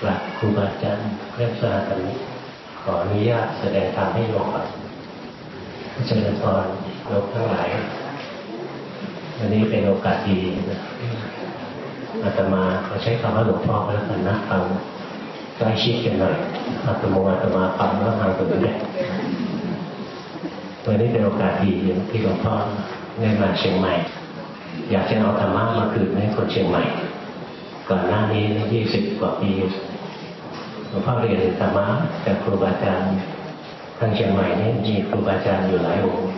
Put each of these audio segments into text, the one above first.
กราบครูบาอาจารย์เรื่องสาธรรมขออนุญาตแสดงธรรมให้โยมก่อนเจริญพรโยมทั้งหลาย วันนี้เป็นโอกาสดีนะอาตมาขอใช้คำว่าหลวงพ่อแล้วกันนะฟังใกล้ชิดกันหน่อยอาตมาอาตมาฟังแล้วทางตัวนี้วันนี้เป็นโอกาสดีที่หลวงพ่อได้มาเชียงใหม่ อยากจะเอาธรรมะมาคืนให้คนเชียงใหม่ ก่อนหน้านี้ยี่สิบกว่าปีหลวงพ่อเรียนธรรมะจากครูบาอาจารย์ทางเชียงใหม่นี่มีครูบาอาจารย์อยู่หลายองค์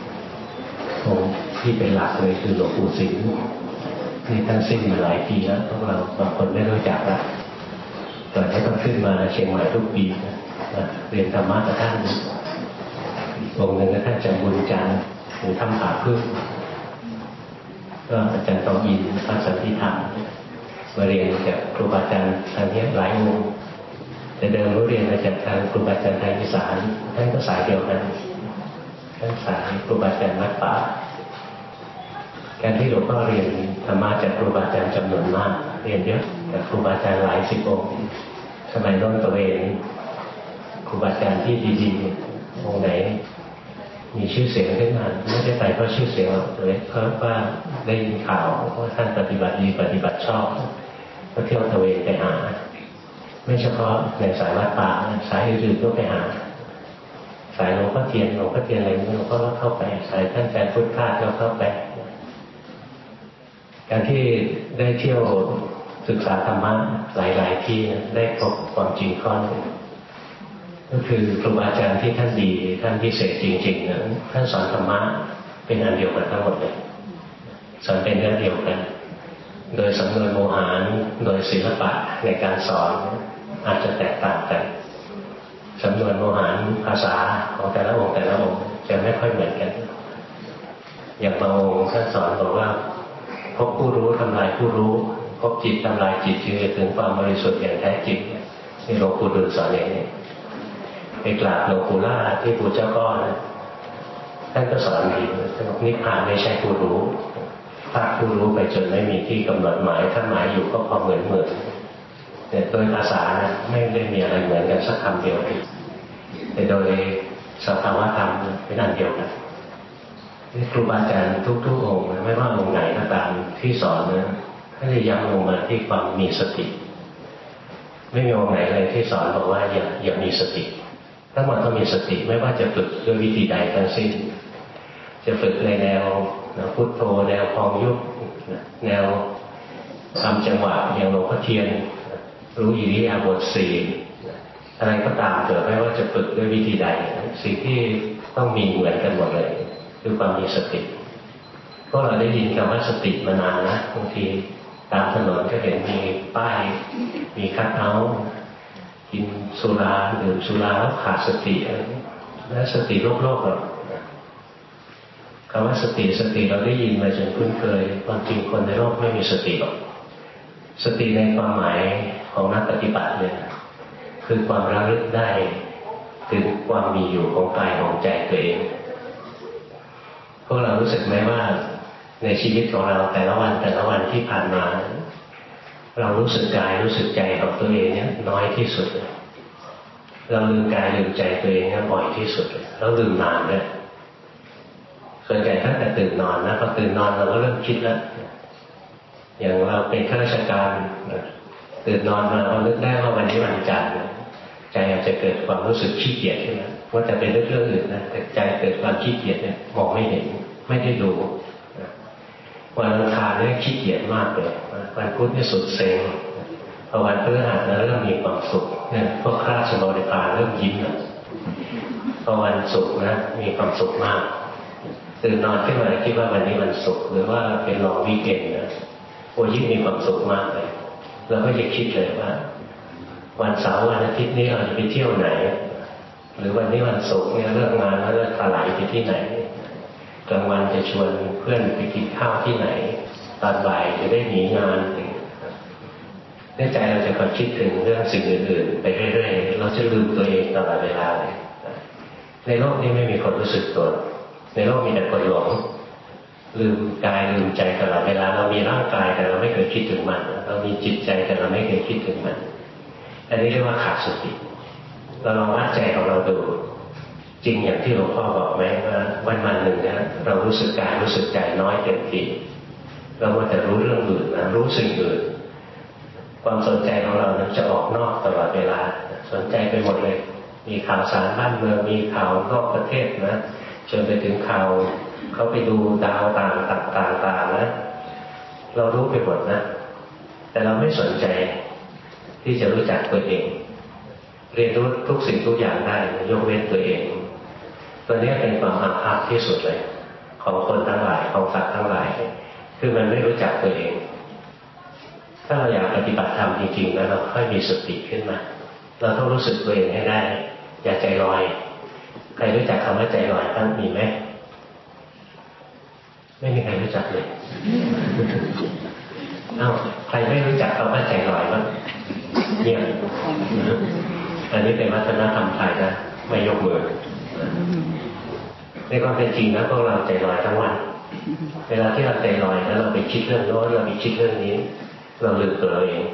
องค์ที่เป็นหลักเลยคือหลวงปู่สิงห์นี่ท่านสิ้นมาหลายปีแล้วพวกเราบางคนไม่รู้จักละก่อนที่ต้องขึ้นมาเชียงใหม่ทุกปีนะเรียนธรรมะกับท่านองค์หนึ่งก็ท่านจำบุญจันทร์หรือทำผาพึ่งก็อาจารย์ตองอินพระสันติธรรม มาเรียนจากครูบาอาจารย์ทางนี้หลายองค์แต่เดิมรู้เรียนมาจากทางครูบาอาจารย์ไทยอีสานท่านก็สายเดียวกันท่านสายครูบาอาจารย์นักป่าการที่หลวงพ่อเรียนธรรมะจากครูบาอาจารย์จำนวนมาก เรียนเยอะจากครูบาอาจารย์หลายสิบองค์สมัยน้นตัวเองครูบาอาจารย์ที่ดีๆองค์ไหน มีชื่อเสียงขึ้นมาไม่ได้ไปเพราะชื่อเสียงหรอกเลยเพราะว่าได้ยินข่าวว่าท่านปฏิบัติดีปฏิบัติชอบ ก็เที่ยวตะเวนไปหา ไม่เฉพาะในสายวัดป่าสายอื่นๆก็ไปหา สายหลวงพ่อเทียนหลวงพ่อเทียนอะไรหลวงพ่อก็เข้าไป สายท่านอาจารย์พุทธทาสก็เข้าไป การที่ได้เที่ยวศึกษาธรรมะหลาย ๆ ที่ได้พบความจริงข้อนึงก็คือครูบาอาจารย์ที่ท่านดีท่านพิเศษจริงๆนั้นท่านสอนธรรมะเป็นอันเดียวกันทั้งหมดเลยสอนเป็นเรื่องเดียวกัน โดยสำนวนโมหารโดยศิลปะในการสอนอาจจะแตกต่างกันสำนวนโมหารภาษาของแต่ละองค์แต่ละองค์จะไม่ค่อยเหมือนกัน อย่างบางองค์ท่านสอนบอกว่าพบผู้รู้ทำลายผู้รู้พบจิตทำลายจิตจึงจะถึงความบริสุทธิ์อย่างแท้จริงนี่หลวงปู่ดูลสอนอย่างนี้ไปกราบหลวงปู่ล่าที่ปู่เจ้าก้อนท่านก็สอนดีท่านบอกนิพพานไม่ใช่ผู้รู้ ภาคผู้รู้ไปจนไม่มีที่กำหนดหมาย ถ้าหมายอยู่ก็พอเหมือนเหมือนแต่โดยภาษานะไม่ได้มีอะไรเหมือนกันสักคำเดียวแต่โดยสภาวะธรรมเป็นอันเดียวกันครูบาอาจารย์ทุกๆองค์ไม่ว่าองค์ไหนก็ตามที่สอนนะท่านจะย้ำลงมาที่ความมีสติ ไม่มีองค์ไหนเลยที่สอนบอกว่าอย่าอย่ามีสติทั้งหมดต้องมีสติไม่ว่าจะฝึกด้วยวิธีใดทั้งสิ้น จะฝึกในแนว พุทโธแนวพองยุบแนวทำจังหวะอย่างหลวงพ่อเทียน รู้อิริยาบถสี่อะไรก็ตามเถอะไม่ว่าจะฝึกด้วยวิธีใด สิ่งที่ต้องมีเหมือนกันหมดเลย คือความมีสติพวกเราได้ยินคำว่าสติมานานนะบางทีตามถนนก็เห็นมีป้าย มีคัดเอากินสุราดื่มสุราแล้วขาดสติแล้วสติโลกโลกหรอก คำว่าสติสติเราได้ยินมาจนคุ้นเคยความจริงคนในโลกไม่มีสติหรอกสติในความหมายของนักปฏิบัติเนี่ยคือความระลึกได้ถึงความมีอยู่ของกายของใจตัวเองพวกเรารู้สึกไหมว่าในชีวิตของเราแต่ละวันแต่ละวันที่ผ่านมา เรารู้สึกกายรู้สึกใจของตัวเองเนี่ยน้อยที่สุดเลยเราลืมกายลืมใจตัวเองเนี่ยบ่อยที่สุดแล้วลืมนานด้วย ส่วนใหญ่ตั้งแต่ตื่นนอนนะพอตื่นนอนเราก็เริ่มคิดแล้วอย่างเราเป็นข้าราชการตื่นนอนมาเรานึกได้ว่าวันนี้วันจันทร์ใจอาจจะเกิดความรู้สึกขี้เกียจขึ้นมาว่าจะเป็นเรื่องอื่นนะแต่ใจเกิดความขี้เกียจเนี่ยมองไม่เห็นไม่ได้ดูวันอังคารเนี่ยขี้เกียจมากเลยวันพุธเนี่ยสุดเซ็งพอวันพฤหัสนะเริ่มมีความสุขเนี่ยพวกข้าราชบริพารเริ่มยิ้มแล้วพอวันศุกร์นะมีความสุขมาก ตื่นนอนขึ้นมาคิดว่าวันนี้วันศุกร์หรือว่าเป็นลองวีเกนนะโอ้ยิ่งมีความสุขมากเลยเราก็จะคิดเลยว่า วันเสาร์วันอาทิตย์นี้เราจะไปเที่ยวไหน หรือวันนี้วันศุกร์เนี่ยเลิกงานแล้วจะถลายไปที่ไหนกลางวันจะชวนเพื่อนไปกินข้าวที่ไหน ตอนบ่ายจะได้หนีงานในใจเราจะคอยคิดถึงเรื่องสิ่งอื่นๆ ไปเรื่อยๆ เราจะลืมตัวเองตลอดเวลาเลยในโลกนี้ไม่มีคนรู้สึกตัว ในโลกมีแต่คนหลงลืมกายลืมใจตลอดเวลาเรามีร่างกายแต่เราไม่เคยคิดถึงมันเรามีจิตใจแต่เราไม่เคยคิดถึงมันอันนี้เรียกว่าขาดสติเราลองวัดใจของเราดูจริงอย่างที่หลวงพ่อบอกไหมว่าวันวันหนึ่งนะเรารู้สึกกายรู้สึกใจน้อยเต็มทีเราแต่รู้เรื่องอื่นนะรู้สิ่งอื่นความสนใจของเรานะจะออกนอกตลอดเวลา สนใจไปหมดเลย มีข่าวสารบ้านเมืองมีข่าวนอกประเทศนะ จนไปถึงข่าวเขาไปดูดาวต่างต่างๆนะ เรารู้ไปหมดนะ แต่เราไม่สนใจที่จะรู้จักตัวเอง เรียนรู้ทุกสิ่งทุกอย่างได้ยกเว้นตัวเอง ตัวนี้เป็นความอาภัพที่สุดเลย ของคนทั้งหลายของสัตว์ทั้งหลาย คือมันไม่รู้จักตัวเอง ถ้าเราอยากปฏิบัติธรรมจริงๆแล้วเราค่อยมีสติขึ้นมา เราต้องรู้สึกตัวเองให้ได้ อย่าใจลอย ใครรู้จักคำว่าใจลอยบ้างมีไหมไม่มีใครรู้จักเลยเอ้าใครไม่รู้จักคำว่าใจลอยบ้างเนี่ยอันนี้เป็นวัฒนธรรมไทยนะไม่ยกมือในความเป็นจริงนะพวกเราใจลอยทั้งวัน เวลาที่เราใจลอยแล้วเราไปคิดเรื่องโน้นเราไปคิดเรื่องนี้ เราลืมตัวเราเอง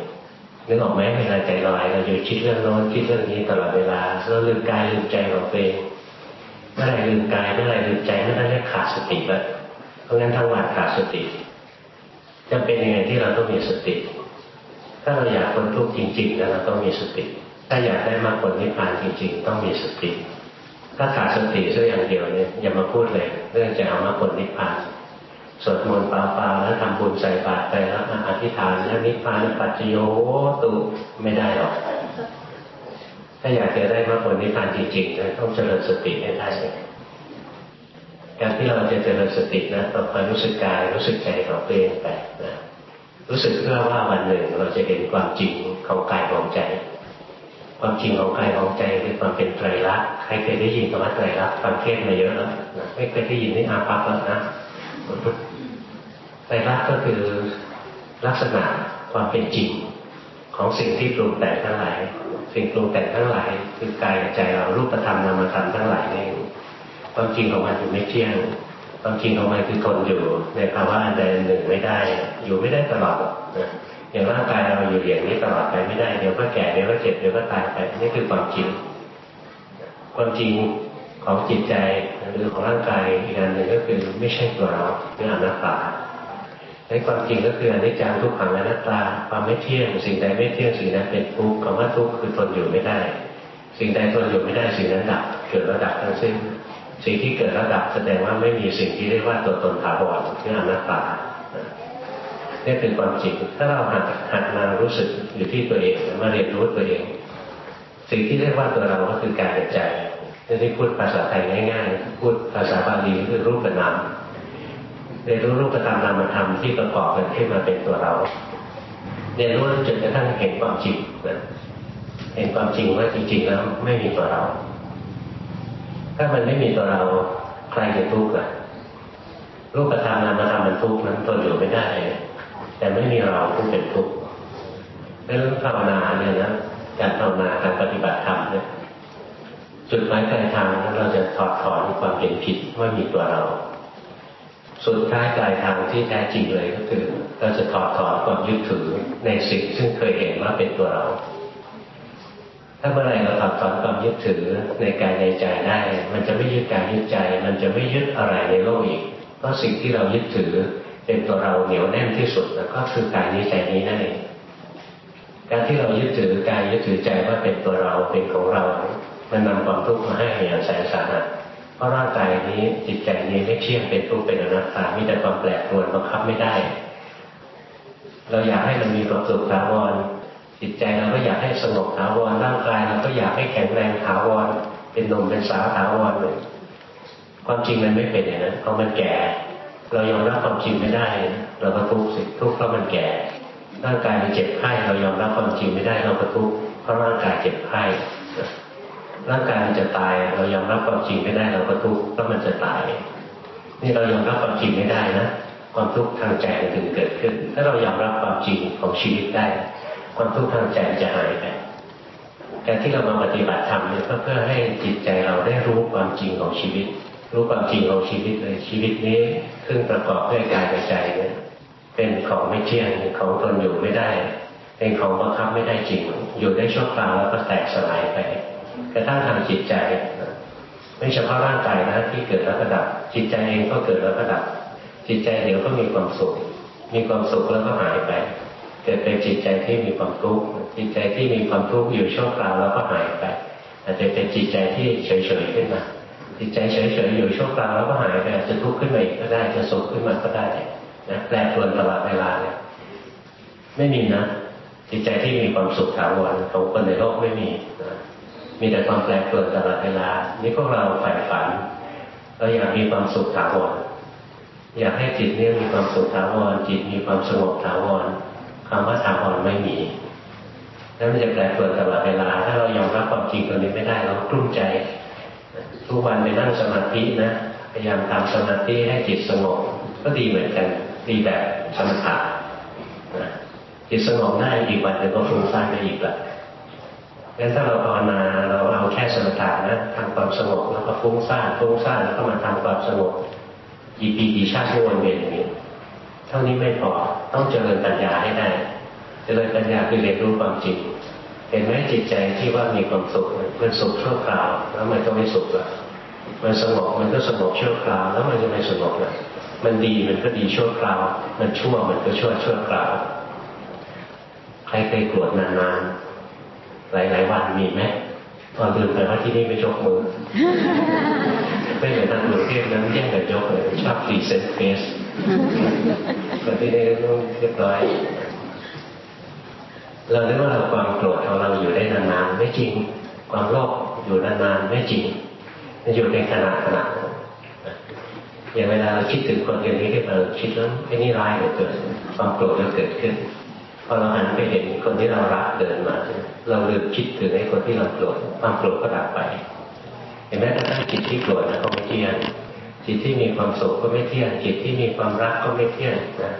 นึกออกไหมเวลาใจลอยเราอยู่คิดเรื่องโน้นคิดเรื่องนี้ตลอดเวลาเราลืมกายลืมใจของตัวเอง เมื่อไรลืมกายเมื่อไรลืมใจเมื่อนั้นเรียกขาดสติแล้วเพราะงั้นทั้งวันขาดสติจะเป็นยังไงที่เราต้องมีสติ ถ้าเราอยากคนทุกข์จริงๆแล้วเราต้องมีสติ ถ้าอยากได้มากผลนิพพานจริง ๆ ต้องมีสติ ถ้าขาดสติสักอย่างเดียวเนี่ยอย่ามาพูดเลยเรื่องจะเอามาผลนิพพานสวดมนต์ปล่าแล้วทำบุญใส่บาตรไปแล้วอธิษฐานแล้วนิพพานปัจจโยตุไม่ได้หรอก ถ้าอยากจะได้มาผลนิพพานจริงๆต้องเจริญสติให้ได้การที่เราจะเจริญสตินะต่อไปรู้สึกกายรู้สึกใจของตัวเองไปนะรู้สึกเพื่อว่าวันหนึ่งเราจะเห็นความจริงของกายของใจ ความจริงของกายของใจคือความเป็นไตรลักษณ์ใครเคยได้ยินคำว่าไตรลักษณ์ฟังเทศมาเยอะแล้วนะไม่เคยได้ยินนี่อาภัพแล้วนะไตรลักษณ์ก็คือลักษณะความเป็นจริง ของสิ่งที่ปรุงแต่งทั้งหลาย สิ่งปรุงแต่งทั้งหลาย คือกายใจเรารูปธรรมนามธรรมทั้งหลายนี่ความจริงของมันคือไม่เที่ยง ความจริงของมันคือทนอยู่ในภาวะอันใดหนึ่งไม่ได้ อยู่ไม่ได้ตลอดนะอย่างร่างกายเราอยู่อย่างนี้ตลอดไปไม่ได้เดี๋ยวก็แก่เดี๋ยวก็เจ็บเดี๋ยวก็ตายไปนี่คือความจริง ความจริงของจิตใจหรือของร่างกายอีกอันหนึ่งก็คือไม่ใช่ตัวเราคืออนัตตา ในความจริงก็คืออนิจจังทุกขังอนัตตา ความไม่เที่ยง สิ่งใดไม่เที่ยงสิ่งนั้นเป็นทุกข์คำว่าทุกข์คือทนอยู่ไม่ได้ สิ่งใดทนอยู่ไม่ได้สิ่งนั้นดับเกิดระดับทั้งสิ้นสิ่งที่เกิดระดับแสดงว่าไม่มีสิ่งที่เรียกว่าตัวตนถาวรคืออนัตตานี่เป็นความจริงถ้าเราหัดหัดมารู้สึกอยู่ที่ตัวเองมาเรียนรู้ตัวเอง สิ่งที่เรียกว่าตัวเราก็คือกายใจที่พูดภาษาไทยง่ายๆ พูดภาษาบาลีคือรูปนาม เรียนรู้รูปธรรมนามธรรมที่ประกอบกันขึ้นมาเป็นตัวเราเรียนรู้จนกระทั่งเห็นความจริงนะเห็นความจริงว่าจริงๆแล้วไม่มีตัวเรา ถ้ามันไม่มีตัวเราใครจะทุกข์ล่ะรูปธรรมนามธรรมมันทุกข์นั้นทนอยู่ไม่ได้ แต่ไม่มีเราผู้เป็นทุกข์เรื่องภาวนาเนี่ยนะการภาวนาการปฏิบัติธรรมเนี่ยจุดหมายปลายทางเราจะถอดถอนความเห็นผิดว่ามีตัวเรา สุดท้ายปลายทางที่แท้จริงเลยก็คือ เราจะถอดถอนความยึดถือในสิ่งซึ่งเคยเห็นว่าเป็นตัวเรา ถ้าเมื่อไรเราถอดถอนความยึดถือในกายในใจได้ มันจะไม่ยึดกายยึดใจ มันจะไม่ยึดอะไรในโลกอีก เพราะสิ่งที่เรายึดถือเป็นตัวเราเหนียวแน่นที่สุดแล้วก็คือกายนี้ใจนี้นั่นเองการที่เรายึดถือกายยึดถือใจว่าเป็นตัวเราเป็นของเรา มันนำความทุกข์มาให้อย่างแสนสาหัส เพราะร่างกายนี้จิตใจนี้ไม่เที่ยงเป็นทุกข์เป็นอนัตตามีแต่ความแปรปรวนบังคับไม่ได้ เราอยากให้มันมีความสุขถาวรจิตใจเราก็อยากให้สงบถาวรร่างกายเราก็อยากให้แข็งแรงถาวรเป็นหนุ่มเป็นสาวถาวรเลยความจริงมันไม่เป็นอย่างนั้นเพราะมันแก่ เรายอมรับความจริงไม่ได้ เราก็ทุกข์สิทุกข์เพราะมันแก่ ร่างกายมันเจ็บไข้เรายอมรับความจริงไม่ได้เราก็ทุกข์เพราะร่างกายเจ็บไข้ ร่างกายมันจะตาย เรายอมรับความจริงไม่ได้เราก็ทุกข์เพราะมันจะตาย นี่เรายอมรับความจริงไม่ได้นะความทุกข์ทางใจถึงเกิดขึ้น ถ้าเรายอมรับความจริงของชีวิตได้ ความทุกข์ทางใจจะหายไปการที่เรามาปฏิบัติธรรมเนี่ยก็เพื่อให้จิตใจเราได้รู้ความจริงของชีวิต รู้ความจริงของชีวิตเลยชีวิตนี้ซึ่งประกอบด้วยกายกับใจเนี่ยเป็นของไม่เที่ยงเป็นของทนอยู่ไม่ได้ เป็นของบังคับไม่ได้จริง อยู่ได้ชั่วคราวแล้วก็แตกสลายไป กระทั่งทางจิตใจไม่เฉพาะร่างกายนะที่เกิดแล้วก็ดับ จิตใจเองก็เกิดแล้วก็ดับ จิตใจเดี๋ยวก็มีความสุข มีความสุขแล้วก็หายไป เกิดเป็นจิตใจที่มีความทุกข์จิตใจที่มีความทุกข์อยู่ชั่วคราวแล้วก็หายไป อาจจะเป็นจิตใจที่เฉยๆขึ้นมาจิตใจเฉยๆอยู่ชั่วคราวแล้วก็หายไปอาจจะทุกข์ขึ้นมาอีกก็ได้จะสุขขึ้นมาก็ได้นะแปรปรวนตลอดเวลาเนี่ยไม่มีนะจิตใจที่มีความสุขถาวรของคนในโลกไม่มีนะ มีแต่ความแปรเปรวนตลอดเวลา นี่พวกเราใฝ่ฝันเราอยากมีความสุขถาวรอยากให้จิตเนี่ยมีความสุขถาวรจิตมีความสงบถาวรคำว่าถาวรไม่มีแล้วมันจะแปรเปรวนตลอดเวลา ถ้าเรายอมรับความจริงตรงนี้ไม่ได้เรากลุ้มใจ ทุกวันไปนั่งสมาธินะพยายามทำสมาธิให้จิตสงบก็ดีเหมือนกันดีแบบสมถะจิตสงบได้อีกวันเดี๋ยวก็ฟุ้งซ่านไปอีกละ งั้นถ้าเราภาวนาเราเอาแค่สมถะนะทำความสงบแล้วก็ฟุ้งซ่านฟุ้งซ่านแล้วก็มาทำความสงบกี่ปีกี่ชาติที่วนเวียนอย่างนี้เท่านี้ไม่พอต้องเจริญปัญญาให้ได้ เจริญปัญญาคือเรียนรู้ความจริงเห็นไหมจิตใจที่ว่ามีความสุขมันสุขชั่วคราว แล้วมันก็ไม่สุขละมันสงบมันก็สงบชั่วคราว แล้วมันจะไม่สงบละมันดีมันก็ดีชั่วคราว มันชั่วมันก็ชั่วชั่วคราวใครเคยโกรธนานๆ หลาย ๆ วันมีไหมตอนลืมไปว่าที่นี่ไม่ยกมือ ไม่เหมือนทางกรุงเทพนั้นแย่งกันยกเลยชอบ present face แต่ที่นี่ต้องเรียบร้อย เราเรียกว่าความโกรธของเราอยู่ได้นานๆไม่จริง ความโลภอยู่นานๆไม่จริงมันอยู่ในขณะขณะอย่างเวลาเราคิดถึงคนอย่างนี้ขึ้นมาคิดแล้วไอ้นี่ร้ายเหลือเกินความโกรธก็เกิดขึ้น พอเราหันไปเห็นคนที่เรารักเดินมา เราลืมคิดถึงไอ้คนที่เราโกรธความโกรธก็ดับไป เห็นไหมถ้าตั้งจิตที่โกรธนะก็ไม่เที่ยงจิตที่มีความสุขก็ไม่เที่ยงจิตที่มีความรักก็ไม่เที่ยงนะ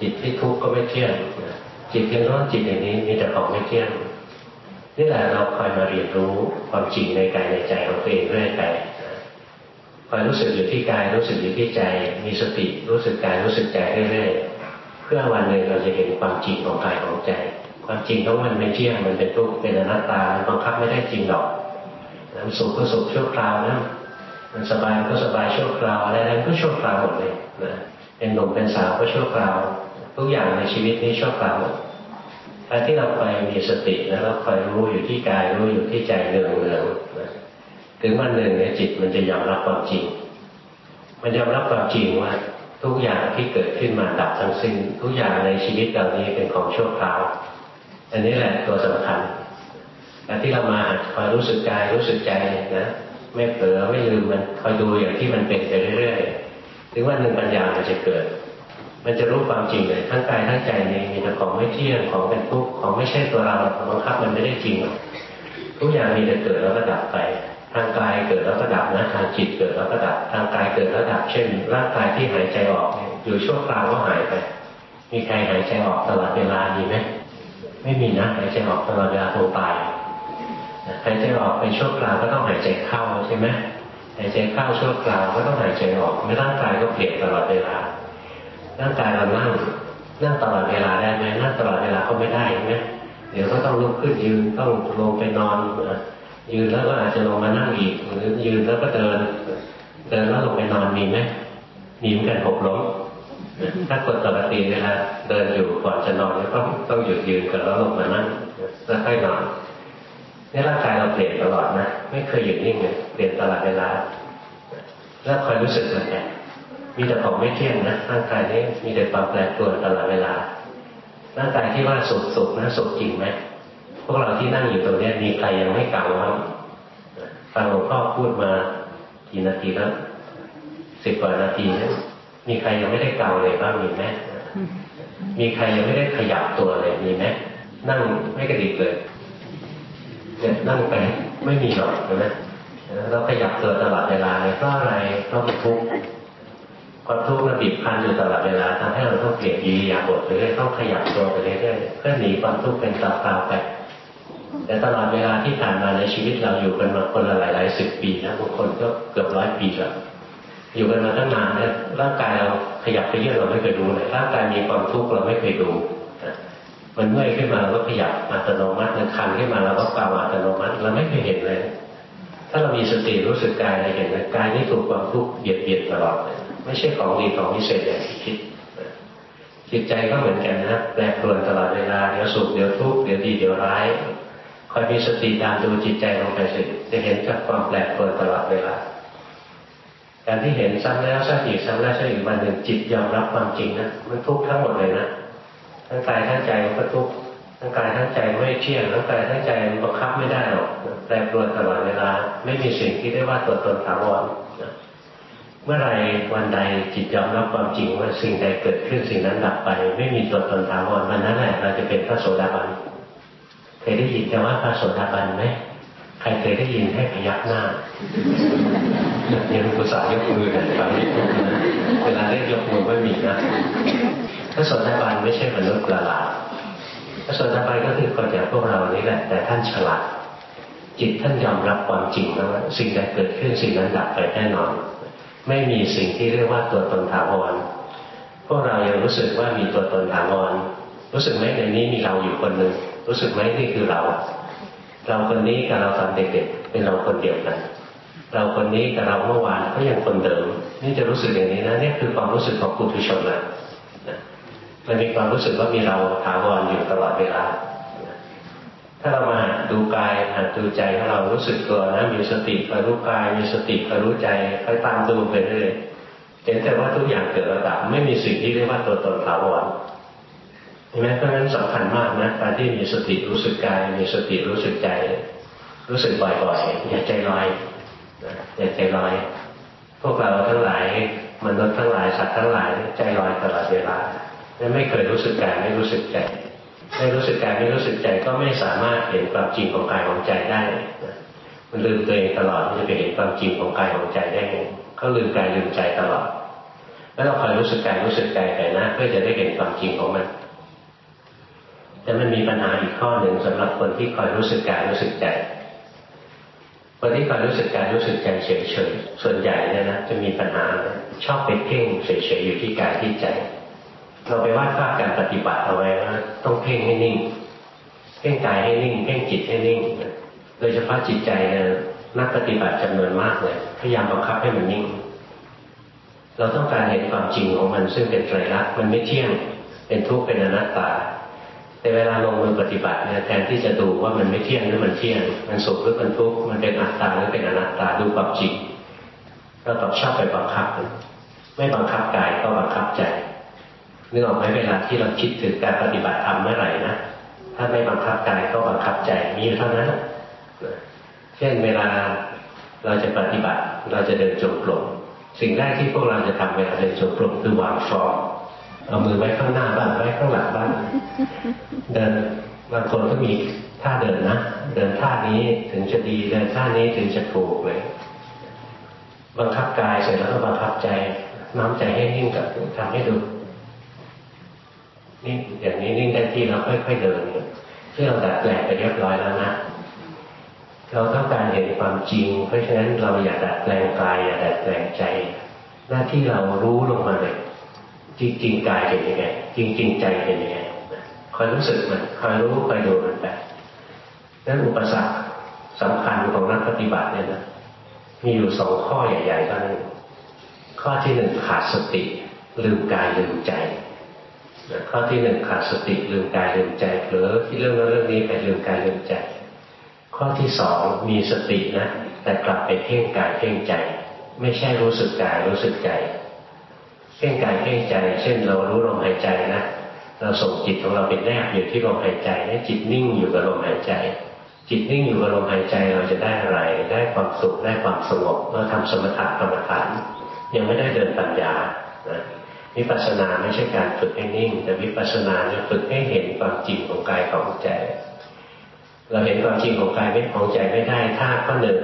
จิตที่ทุกข์ก็ไม่เที่ยงนะจิตยังร้อนจิตอย่างนี้มีแต่ของไม่เที่ยงนี่แหละเราคอยมาเรียนรู้ความจริงในกายในใจของตัวเองเรื่อยไปคอยรู้สึกอยู่ที่กายรู้สึกอยู่ที่ใจ มีสติรู้สึกกายรู้สึกใจเรื่อยๆ เพื่อวันหนึ่งเราจะเห็นความจริงของกายของใจ ความจริงของมันไม่เที่ยงมันเป็นทุกข์เป็นอนัตตาบังคับไม่ได้จริงหรอกมันสุขก็สุขชั่วคราวนะมันสบายก็สบายชั่วคราวอะไรอะไรก็ชั่วคราวหมดเลยนะเป็นหนุ่มเป็นสาวก็ชั่วคราว ทุกอย่างในชีวิตนี้ชั่วคราวหมดการที่เราคอยมีสติแล้วเราคอยรู้อยู่ที่กายรู้อยู่ที่ใจเนืองเนืองถึงวันหนึ่งเนี่ยจิตมันจะยอมรับความจริง มันยอมรับความจริงว่า ทุกอย่างที่เกิดขึ้นมาดับทั้งสิ้น ทุกอย่างในชีวิตเรานี้เป็นของชั่วคราว อันนี้แหละตัวสำคัญการที่เรามาคอยรู้สึกกายรู้สึกใจนะไม่เผลอไม่ลืมมันคอยดูอย่างที่มันเป็นไปเรื่อยๆถึงวันหนึ่งปัญญามันจะเกิด มันจะรู้ความจริงเลยทั้งกายทั้งใจนี่มีแต่ของไม่เที่ยงของเป็นทุกข์ของไม่ใช่ตัวเราบังคับมันไม่ได้จริงทุกอย่างมีแต่เกิดแล้วก็ดับไป ทางกายเกิดแล้วก็ดับนะทางจิตเกิดแล้วก็ดับ ทางกายเกิดแล้วดับ เช่น ร่างกายที่หายใจออกอยู่ช่วคราวก็หายไป มีใครหายใจออกตลอดเวลามีไหมไม่มีนะหายใจออกตลอดเวลาคงตายหายใจออกไปช่วคราวก็ต้องหายใจเข้าใช่ไหมหายใจเข้าช่วคราวก็ต้องหายใจออก ไม่ร่างกายก็เปลี่ยนตลอดเวลาร่างกายเรานั่งนั่งตลอดเวลาได้ไหมนั่งตลอดเวลาก็ไม่ได้ใช่ไหมเดี๋ยวก็ต้องลุกขึ้นยืนต้องลงไปนอน ยืนแล้วก็อาจจะลงมานั่งอีก หรือยืนแล้วก็เดิน เดินแล้วลงไปนอนมีไหมมีเหมือนกันหกล้มถ้าคนปกติเวลาเดินอยู่ก่อนจะนอนก็ต้องต้องหยุดยืนก่อนแล้วลงมานั่งแล้วค่อยนอนนี่ร่างกายเราเปลี่ยนตลอดนะไม่เคยหยุดนิ่งเลยเปลี่ยนตลอดเวลาแล้วคอยรู้สึกตัวแมีแต่ของไม่เที่ยงนะร่างกายนี้มีแต่ความแปรปรวนตลอดเวลาร่างกายที่ว่าสุขสุขนะสุขจริงไหม พวกเราที่นั่งอยู่ตรงนี้มีใครยังไม่เก่าบ้างฟังหลวงพ่อพูดมากี่นาทีแล้วสิบกว่านาทีนะมีใครยังไม่ได้เก่าเลยบ้างมีไหมมีใครยังไม่ได้ขยับตัวเลยมีไหมนั่งไม่กระดิกเลยเนี่ยนั่งไปไม่มีหรอกนะเราขยับตัวตลอดเวลาเลยเพราะอะไรเพราะทุกข์ความทุกข์มันบีบคั้นอยู่ตลอดเวลาทำให้เราต้องเปลี่ยนยีอยาบทไปเรื่อยต้องขยับตัวไปเรื่อยเพื่อหนีความทุกข์เป็นตาๆไป แต่ตลอดเวลาที่ผ่านมาในชีวิตเราอยู่กันมาคนละหลายหลายสิบปีนะบางคนก็เกือบร้อยปีแล้วอยู่กันมาตั้งนานเนี่ยร่างกายเราขยับไปเยอะเราไม่เคยดูเลยร่างกายมีความทุกข์เราไม่เคยดูมันเมื่อยขึ้นมาเราก็ขยับอัตโนมัติมันคันขึ้นมาเราก็เกาอัตโนมัติเราไม่เคยเห็นเลย ถ้าเรามีสติรู้สึกกายเราเห็นเลยกายนี้ถูกความทุกข์เบียดเบียนตลอดเลยไม่ใช่ของดีของพิเศษอย่างที่คิดจิตใจก็เหมือนกันนะแปรปรวนตลอดเวลาเดี๋ยวสุขเดี๋ยวทุกข์เดี๋ยวดีเดี๋ยวร้าย คอยมีสติตามดูจิตใจลงไปสิจะเห็นกับความแปรปรวนตลอดเวลาการที่เห็นซ้ำแล้วซ้ำอีกซ้ำแล้วซ้ำอีกวันหนึ่งจิตยอมรับความจริงนะมันทุกข์ทั้งหมดเลยนะทั้งกายทั้งใจมันก็ทุกข์ทั้งกายทั้งใจไม่เที่ยงทั้งกายทั้งใจมันบังคับไม่ได้หรอกแปรปรวนตลอดเวลา ไม่มีสิ่งที่เรียกว่าตัวตนถาวรเมื่อไรวันใดจิตยอมรับความจริงว่าสิ่งใดเกิดขึ้นสิ่งนั้นดับไป ไม่มีตัวตนถาวรวันนั้นแหละเราจะเป็นพระโสดาบัน เคยได้ยินแต่ว่าพระโสดาบันไหมใครเคยได้ยินให้พยักหน้ายังภาษายกมือกันตอนนี้เวลาเรียกยกมือไม่มีนะพระโสดาบันไม่ใช่มนุษย์ประหลาดพระโสดาบันก็คือคนอย่างพวกเรานี่แหละ แต่ท่านฉลาด จิตท่านยอมรับความจริงแล้วว่าสิ่งใดเกิดขึ้นสิ่งนั้นดับไปแน่นอน ไม่มีสิ่งที่เรียกว่าตัวตนถาวรพวกเรายังรู้สึกว่ามีตัวตนถาวรรู้สึกไหมในนี้มีเราอยู่คนหนึ่ง รู้สึกไหมนี่คือเรา เราคนนี้กับเราตอนเด็กๆเป็นเราคนเดียวกัน เราคนนี้กับเราเมื่อวานก็ยังคนเดิม นี่จะรู้สึกอย่างนี้นะนี่คือความรู้สึกของปุถุชนนะมันมีความรู้สึกว่ามีเราถาวรอยู่ตลอดเวลาถ้าเรามาดูกายหัดดูใจถ้าเรารู้สึกตัวนะมีสติคอยรู้กายมีสติคอยรู้ใจคอยตามดูไปเรื่อยเห็นแต่ว่าทุกอย่างเกิดระดับไม่มีสิ่งที่เรียกว่าตัวตนถาวร ห็นไหมเพราะฉะนั้นสำคัญมากนะการที่มีสติรู้สึกกาย มีสติรู้สึกใจ รู้สึกบ่อยๆอย่าใจลอยอย่าใจลอย พวกเราทั้งหลายมนุษย์ทั้งหลายสัตว์ทั้งหลายใจลอยตลอดเวลาไม่เคยรู้สึกกายไม่รู้สึกใจไม่รู้สึกกายไม่รู้สึกใจก็ไม่สามารถเห็นความจริงของกายของใจได้มันลืมตัวเองตลอดมันจะไปเห็นความจริงของกายของใจได้ไงก็ลืมกายลืมใจตลอดแล้วเราคอยรู้สึกกายรู้สึกใจไปนะเพื่อจะได้เห็นความจริงของมัน แต่มันมีปัญหาอีกข้อหนึ่งสำหรับคนที่คอยรู้สึกกายรู้สึกใจคนที่คอยรู้สึกกายรู้สึกใจเฉยๆส่วนใหญ่เนี่ยนะจะมีปัญหาชอบไปเพ่งเฉยๆอยู่ที่กายที่ใจ เราไปวาดภาพการปฏิบัติเอาไว้ว่าต้องเพ่งให้นิ่งเพ่งกายให้นิ่งเพ่งจิตให้นิ่งโดยเฉพาะจิตใจนักปฏิบัติจำนวนมากเลยพยายามบังคับให้มันนิ่ง เราต้องการเห็นความจริงของมันซึ่งเป็นไตรลักษณ์มันไม่เที่ยง เป็นทุกข์เป็นอนัตตา แต่เวลาลงมือปฏิบัติเนี่ยแทนที่จะดูว่ามันไม่เที่ยงหรือมันเที่ยง มันสุขหรือมันทุกข์มันเป็นอัตตาหรือเป็นอนัตตาดูความจริงเราตอบชอบไปบังคับ ไม่บังคับกายก็บังคับใจนึกออกไหมเวลาที่เราคิดถึงการปฏิบัติธรรมเมื่อไหร่นะถ้าไม่บังคับกายก็บังคับใจมีเท่านั้นเช่นเวลาเราจะปฏิบัติเราจะเดินจงกรมสิ่งแรกที่พวกเราจะทำเวลาเดินจงกรมคือวางฟอร์ม เอามือไว้ข้างหน้าบ้างไว้ข้างหลังบ้างเดินบางคนก็มีท่าเดินนะเดินท่านี้ถึงจะดีเดินท่านี้ถึงจะถูกเลยบังคับกายเสร็จแล้วก็บังคับใจ น้อมใจให้นิ่งกับทำให้ดูนิ่อย่างนี้นิ่งได้ที่เราค่อยๆเดินที่เราดัดแปลงไปเรียบร้อยแล้วนะเราต้องการเห็นความจริง เพราะฉะนั้นเราอย่าดัดแปลงกายอย่าดัดแปลงใจ หน้าที่เรารู้ลงมาเลย จริงๆกายเป็นยังไงจริงๆใจเป็นยังไงคอยรู้สึกมันคอยรู้คอยดูมันไปนั่นอุปสรรคสำคัญของนักปฏิบัติเนี่ยนะมีอยู่สองข้อใหญ่ๆเท่านั้นข้อที่หนึ่งขาดสติ ลืมกายลืมใจข้อที่หนึ่งขาดสติลืมกายลืมใจเผลอที่เรื่องนั้นเรื่องนี้ไปลืมกายลืมใจ ข้อที่สองมีสตินะแต่กลับไปเพ่งกายเพ่งใจ ไม่ใช่รู้สึกกายรู้สึกใจ เพ่งกายเพ่งใจ เช่น เรารู้ลมหายใจนะเราส่งจิตของเราเป็นแนบอยู่ที่ลมหายใจให้จิตนิ่งอยู่กับลมหายใจ จิตนิ่งอยู่กับลมหายใจเราจะได้อะไร ได้ความสุขได้ความสงบเมื่อทำสมถะกรรมฐาน ยังไม่ได้เดินปัญญานะวิปัสสนาไม่ใช่การฝึกให้นิ่ง แต่วิปัสสนาเนี่ยฝึกให้เห็นความจริงของกายของใจ เราเห็นความจริงของกายไม่ของใจไม่ได้ ถ้าข้อหนึ่ง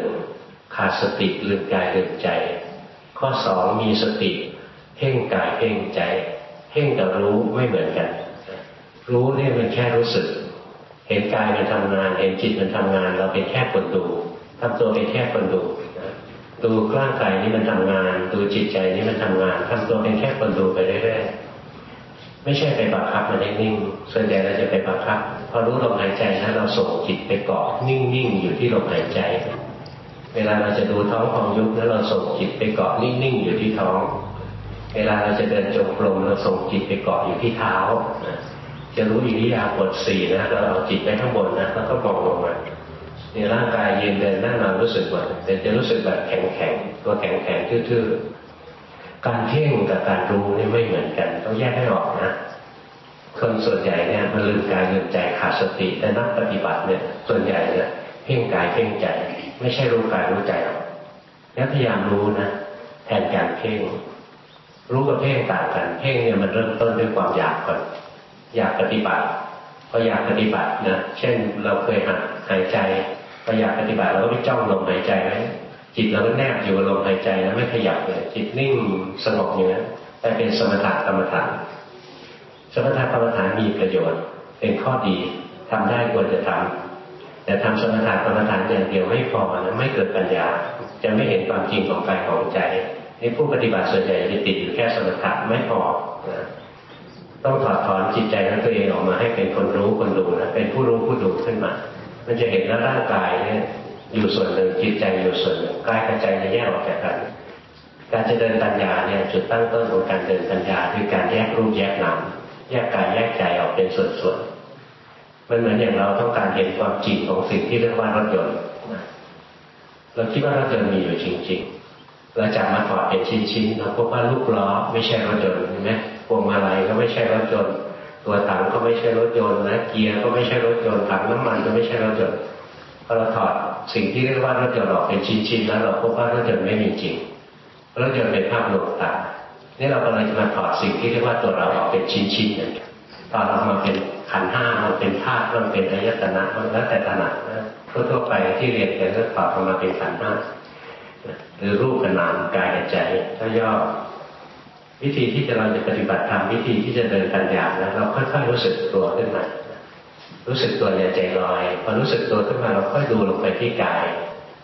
ขาดสติลืมกายลืมใจ ข้อสองมีสติ เพ่งกายเพ่งใจเพ่งกับรู้ไม่เหมือนกัน รู้เนี่ยมันแค่รู้สึก เห็นกายมันทำงาน เห็นจิตมันทำงาน เราเป็นแค่คนดูทำตัวเป็นแค่คนดูดูร่างกายนี้มันทำงาน ดูจิตใจนี้มันทำงานทำตัวเป็นแค่คนดูไปเรื่อยๆไม่ใช่ไปบังคับมันให้นิ่ง ส่วนใหญ่เราจะไปบังคับ พอรู้ลมหายใจนะเราส่งจิตไปเกาะนิ่งๆอยู่ที่ลมหายใจ เวลาเราจะดูท้องของยุบแล้วเราส่งจิตไปเกาะนิ่งๆอยู่ที่ท้อง เวลาเราจะเดินจงกรมเราส่งจิตไปเกาะอยู่ที่เท้าจะรู้อิริยาบถสี่นะเราเอาจิตไปข้างบนนะแล้วก็มองลงมาในร่างกายยืนเดินนั่งนอนรู้สึกหมดแต่จะรู้สึกแบบแข็งๆตัวแข็งๆทื่อๆการเพ่งกับการรู้นี่ไม่เหมือนกันต้องแยกให้ออกนะคนส่วนใหญ่เนี่ยมันลืมกายลืมใจขาดสติแต่นักปฏิบัติเนี่ย ส่วนใหญ่เนี่ยเพ่งกายเพ่งใจ ไม่ใช่รู้กายรู้ใจหรอกแล้วพยายามรู้นะแทนการเพ่ง รู้กับเพ่งต่างกัน เพ่งเนี่ยมันเริ่มต้นด้วยความอยากก่อน อยากปฏิบัติพออยากปฏิบัตินะ เช่นเราเคยหัดหายใจพออยากปฏิบัติเราก็ไปจ้องลมหายใจไว้จิตเราก็แนบอยู่กับลมหายใจแล้วไม่ขยับเลยจิตนิ่งสงบอย่างนั้นแต่เป็นสมถะกรรมฐานสมถะกรรมฐานมีประโยชน์ เป็นข้อดีทำได้ควรจะทำแต่ทำสมถะกรรมฐานอย่างเดียวไม่พอนะไม่เกิดปัญญา จะไม่เห็นความจริงของกายของใจ นี่ผู้ปฏิบัติส่วนใหญ่จะติดอยู่แค่สมถะไม่พอนะต้องถอดถอนจิตใจของตัวเองออกมาให้เป็นคนรู้คนดูนะเป็นผู้รู้ผู้ดูขึ้นมา มันจะเห็นว่าร่างกายเนี่ยอยู่ส่วนหนึ่งจิตใจอยู่ส่วนหนึ่งกายกับใจจะแยกออกจากกัน การจะเดินปัญญาเนี่ยจุดตั้งต้นของการเดินปัญญาคือการแยกรูปแยกนามแยกกายแยกใจออกเป็นส่วนๆมันเหมือนอย่างเราต้องการเห็นความจริงของสิ่งที่เรียกว่ารถยนต์เราคิดว่ารถยนต์มีอยู่จริง ๆ เราจับมาถอดเป็นชิ้นๆเราพบว่าลูกล้อไม่ใช่รถยนต์เห็นไหมพวงมาลัยก็ไม่ใช่รถยนต์ ตัวถังก็ไม่ใช่รถยนต์นะเกียร์ก็ไม่ใช่รถยนต์ถังน้ำมันก็ไม่ใช่รถยนต์พอเราถอดสิ่งที่เรียกว่ารถยนต์ออกเป็นชิ้นๆแล้วเราพบว่ารถยนต์ไม่มีจริงรถยนต์เป็นภาพลวงตานี่เรากำลังจะมาถอดสิ่งที่เรียกว่าตัวเราออกเป็นชิ้นๆอย่างตอนเรามาเป็นขันห้ามันเป็นธาตุมันเป็นอายตนะมันแล้วแต่ถนัดนะทั่วไปที่เรียนกันก็ถอดออกมาเป็นขันห้า หรือรูปกับนามกายกับใจถ้าย่อวิธีที่จะเราจะปฏิบัติธรรมวิธีที่จะเดินปัญญาแล้วเราค่อยๆรู้สึกตัวขึ้นมารู้สึกตัวอย่าใจลอยพอรู้สึกตัวขึ้นมาเราค่อยดูลงไปที่กาย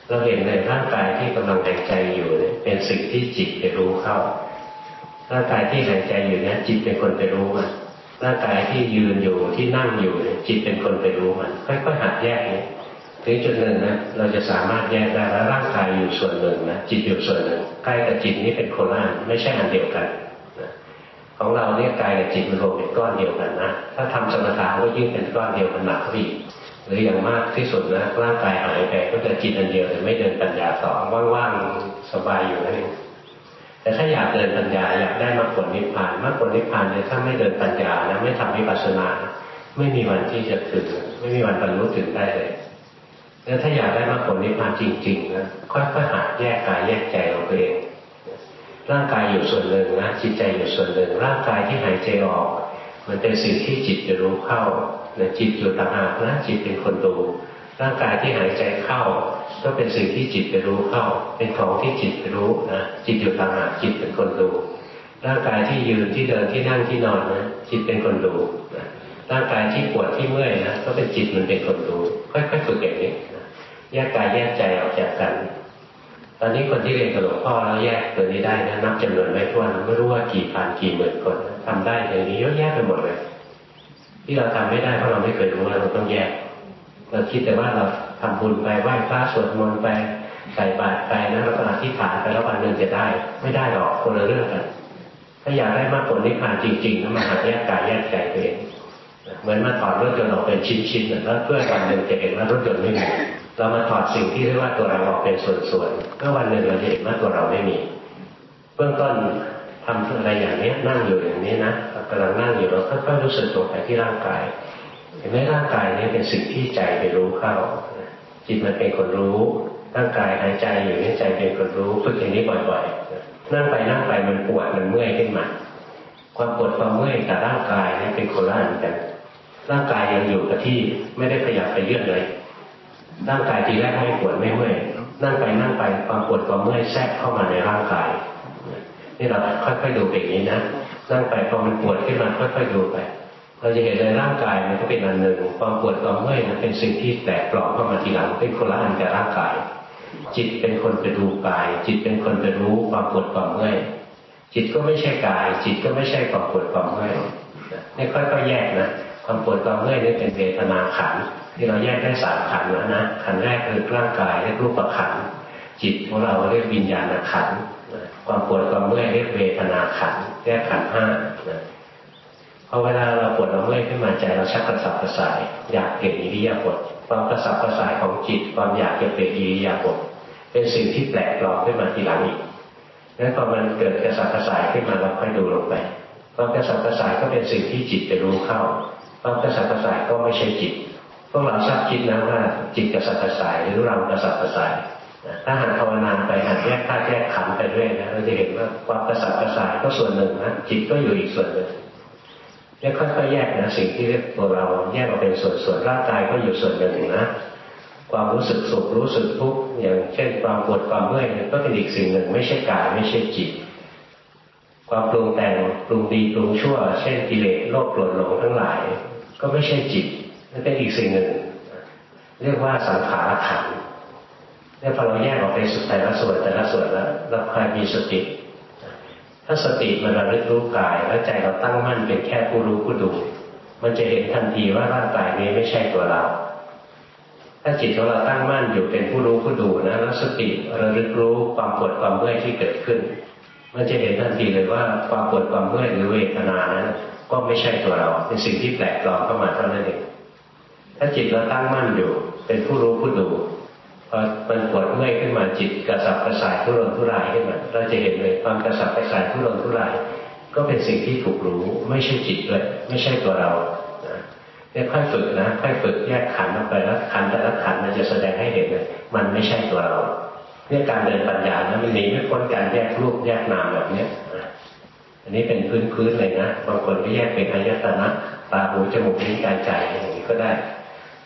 เราเห็นในร่างกายที่กำลังหายใจอยู่เนี่ยเป็นสิ่งที่จิตไปรู้เข้า ร่างกายที่หายใจอยู่เนี่ยจิตเป็นคนไปรู้มันร่างกายที่ยืนอยู่ที่นั่งอยู่เนี่ยจิตเป็นคนไปรู้มัน ค่อยๆหัดแยกเนี้ ถึงจุดหนึ่งนะเราจะสามารถแยกได้ว่าร่างกายอยู่ส่วนหนึ่งนะจิตอยู่ส่วนหนึ่งกายกับจิตนี้เป็นคนละอันไม่ใช่อันเดียวกันของเราเนี่ยกายกับจิตมันรวมเป็นก้อนเดียวกันนะถ้าทำสมถะก็ยิ่งเป็นก้อนเดียวกันหนักขึ้นหรืออย่างมากที่สุดนะร่างกายหายไปก็จะจิตอันเดียวแต่ไม่เดินปัญญาต่อว่างๆสบายอยู่นั่นเองแต่ถ้าอยากเดินปัญญาอยากได้มรรคผลนิพพานมรรคผลนิพพานเนี่ยถ้าไม่เดินปัญญานะไม่ทำวิปัสสนา ไม่มีวันที่จะถึงไม่มีวันบรรลุถึงได้เลย แล้วถ้าอยากได้มรรคผลนิพพานจริงๆนะค่อยๆหัดแยกกายแยกใจของตัวเองร่างกายอยู่ส่วนหนึ่งนะจิตใจอยู่ส่วนหนึ่ง ร่างกายที่หายใจออก มันเป็นสิ่งที่จิตจะรู้เข้านะจิตอยู่ต่างหากนะจิตเป็นคนดู ร่างกายที่หายใจเข้า ก็เป็นสิ่งที่จิตไปรู้เข้า เป็นของที่จิตไปรู้นะจิตอยู่ต่างหากจิตเป็นคนดู ร่างกายที่ยืนที่เดินที่นั่งที่นอนนะจิตเป็นคนดูนะร่างกายที่ปวดที่เมื่อยนะก็เป็นจิตมันเป็นคนดู ค่อยๆฝึกอย่างนี้ แยกกายแยกใจออกจากกัน ตอนนี้คนที่เรียนกับหลวงพ่อแล้วแยกตัวนี้ได้นะนับจำนวนไม่ถ้วนไม่รู้ว่ากี่พันกี่หมื่นคนทำได้อย่างนี้เยอะแยะไปหมดเลย ที่เราทำไม่ได้เพราะเราไม่เคยรู้ว่าเราต้องแยกเราคิดแต่ว่าเราทำบุญไปไหว้พระสวดมนต์ไปใส่บาตรไปนะเราก็อธิษฐานไปแล้ววันหนึ่งจะได้ ไม่ได้หรอกคนละเรื่องกัน ถ้าอยากได้มากผลนิพพานจริงๆต้องมาหาแยกกายแยกใจตัวเองเหมือนมาถอดรถยนต์ออกเป็นชิ้นๆแล้วเพื่อวันหนึ่งจะเห็นว่ารถยนต์ไม่มี เรามาถอดสิ่งที่เรียกว่าตัวเราออกเป็นส่วนๆก็วันหนึ่งเราจะเห็นว่าตัวเราไม่มี เบื้องต้นทำอะไรอย่างนี้นั่งอยู่อย่างนี้นะกำลังนั่งอยู่เราค่อยๆรู้สึกตัวไปที่ร่างกาย เห็นไหมร่างกายนี้เป็นสิ่งที่ใจไปรู้เข้า จิตมันเป็นคนรู้ ร่างกายหายใจอยู่นี่ใจเป็นคนรู้ฝึกอย่างนี้บ่อยๆนั่งไปนั่งไปมันปวดมันเมื่อยขึ้นมาความปวดความเมื่อยกับร่างกายนี่เป็นคนละอันกันร่างกายยังอยู่กับที่ไม่ได้ขยับไปเยอะเลย ร่างกายทีแรกไม่ปวดไม่เมื่อยนั่งไปนั่งไปความปวดความเมื่อยแทรกเข้ามาในร่างกายนี่เราค่อยๆดูแบบนี้นะนั่งไปพอมันปวดขึ้นมาค่อยๆดูไป เราจะเห็นในร่างกายมันก็เป็นอันหนึ่งความปวดความเมื่อยมันเป็นสิ่งที่แตกปลอกเข้ามาทีหลังเป็นคนละอันกับร่างกาย จิตเป็นคนไปดูกาย จิตเป็นคนไปรู้ความปวดความเมื่อยจิตก็ไม่ใช่กาย จิตก็ไม่ใช่ความปวดความเมื่อยนี่ค่อยๆแยกนะความปวดความเมื่อยนี่เป็นเวทนาขัน ที่เราแยกได้สามขันแล้วนะขันแรกคือร่างกายเรียกรูปขันจิตของเราเรียกวิญญาณขันความปวดความเมื่อยเรียกเวทนาขันแยกขันห้าพอเวลาเราปวดเราเมื่อยขึ้นมาใจเราชักกระสับกระส่าย อยากเปลี่ยนอิริยาบถความกระสับกระส่ายของจิต ความอยากจะเปลี่ยนอิริยาบถเป็นสิ่งที่แปลกปลอมขึ้นมาทีหลังอีกนั้นพอมันเกิดกระสับกระส่ายขึ้นมาเราค่อยดูลงไปความกระสับกระส่ายก็เป็นสิ่งที่จิตจะรู้เข้าความกระสับกระส่ายก็ไม่ใช่จิต วกเราทราบคิดนะว่าจิตกระสับกระสายหรือเรากระสับกระสายถ้าหันภาวนาไปหันแยกธาตุแยกขันไปเรื่อยนะเราจะเห็นว่าความกระสับกระส่ายก็ส่วนหนึ่งนะจิตก็อยู่อีกส่วนหนึ่งเนี่ยค่อยๆแยกนะสิ่งที่เรียกตัวเราแยกออกเป็นส่วนๆร่างกายก็อยู่ส่วนหนึ่งนะความรู้สึกสุขรู้สึกทุกข์อย่างเช่นความปวดความเมื่อยก็เป็นอีกสิ่งหนึ่ง ไม่ใช่กายไม่ใช่จิต ความปรุงแต่งปรุงดีปรุงชั่ว เช่นกิเลสโลภโกรธหลงทั้งหลาย ก็ไม่ใช่จิต นั่นเป็นอีกสิ่งหนึ่ง เรียกว่าสังขารขันเนี่ยพอเราแยกออกไปสุดแต่ละส่วนแต่ละส่วนแล้วเราคอยมีสติ ถ้าสติมันระลึกรู้กายแล้วใจเราตั้งมั่นเป็นแค่ผู้รู้ผู้ดู มันจะเห็นทันทีว่าร่างกายนี้ไม่ใช่ตัวเรา ถ้าจิตของเราตั้งมั่นอยู่เป็นผู้รู้ผู้ดูนะแล้วสติระลึกรู้ความปวดความเมื่อยที่เกิดขึ้น มันจะเห็นทันทีเลยว่าความปวดความเมื่อยหรือเวทนานั้นก็ไม่ใช่ตัวเรา เป็นสิ่งที่แปลกปลอมเข้ามาเท่านั้นเอง ถ้าจิตเราตั้งมั่นอยู่ เป็นผู้รู้ผู้ดูพอมันปวดเมื่อยขึ้นมาจิตกระสับกระส่ายทุรนทุรายขึ้นมาเราจะเห็นเลยความกระสับกระส่ายทุรนทุราย ก็เป็นสิ่งที่ถูกรู้ ไม่ใช่จิตเลยไม่ใช่ตัวเราเนี่ยค่อยฝึกนะค่อยฝึกแยกขันออกไปแล้วขันแต่ละขันมันจะแสดงให้เห็นเลยมันไม่ใช่ตัวเราเนี่ยการเดินปัญญานะมันหนีไม่พ้นการแยกรูปแยกนามแบบเนี้ยอันนี้เป็นพื้นๆเลยนะบางคนก็แยกเป็นอายตนะตาหูจมูกลิ้นกายใจอย่างนี้ก็ได้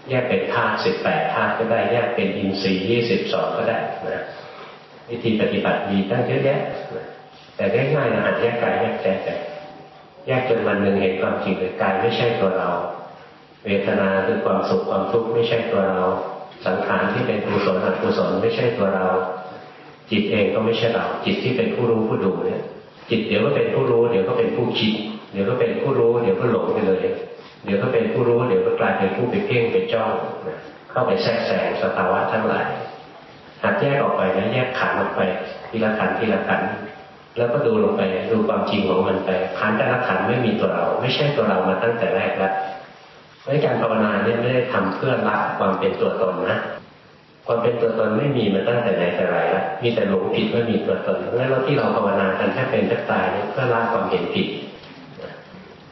แยกเป็นธาตุสิบแปดธาตุก็ได้ แยกเป็นอินทรีย์ยี่สิบสองก็ได้นะวิธีปฏิบัติมีตั้งเยอะแยะแต่ง่ายๆนะหัดแยกกายแยกใจแยกจนวันหนึ่งเห็นความจริงเลยกายไม่ใช่ตัวเรา เวทนาคือความสุขความทุกข์ไม่ใช่ตัวเรา สังขารที่เป็นกุศลอกุศลไม่ใช่ตัวเรา จิตเองก็ไม่ใช่เรา จิตที่เป็นผู้รู้ผู้ดูเนี่ย จิตเดี๋ยวก็เป็นผู้รู้ เดี๋ยวก็เป็นผู้คิด เดี๋ยวก็เป็นผู้รู้ เดี๋ยวก็หลงไปเลย เดี๋ยวก็เป็นผู้รู้เดี๋ยวก็กลายเป็นผู้ไปเพ่งไปจ้องเข้าไปแทรกแซงสภาวะทั้งหลายหัดแยกออกไปนะแยกขันออกไปทีละขันทีละขันแล้วก็ดูลงไปดูความจริงของมันไปขันแต่ละขันไม่มีตัวเรา ไม่ใช่ตัวเรามาตั้งแต่แรกแล้วเพราะการภาวนาเนี่ยไม่ได้ทำเพื่อละความเป็นตัวตนนะความเป็นตัวตนไม่มีมาตั้งแต่ไหนแต่ไรแล้วมีแต่หลงผิดว่ามีตัวตนเพราะฉะนั้นที่เราภาวนากันแค่เป็นแค่ตายเนี่ยเพื่อละความเห็นผิด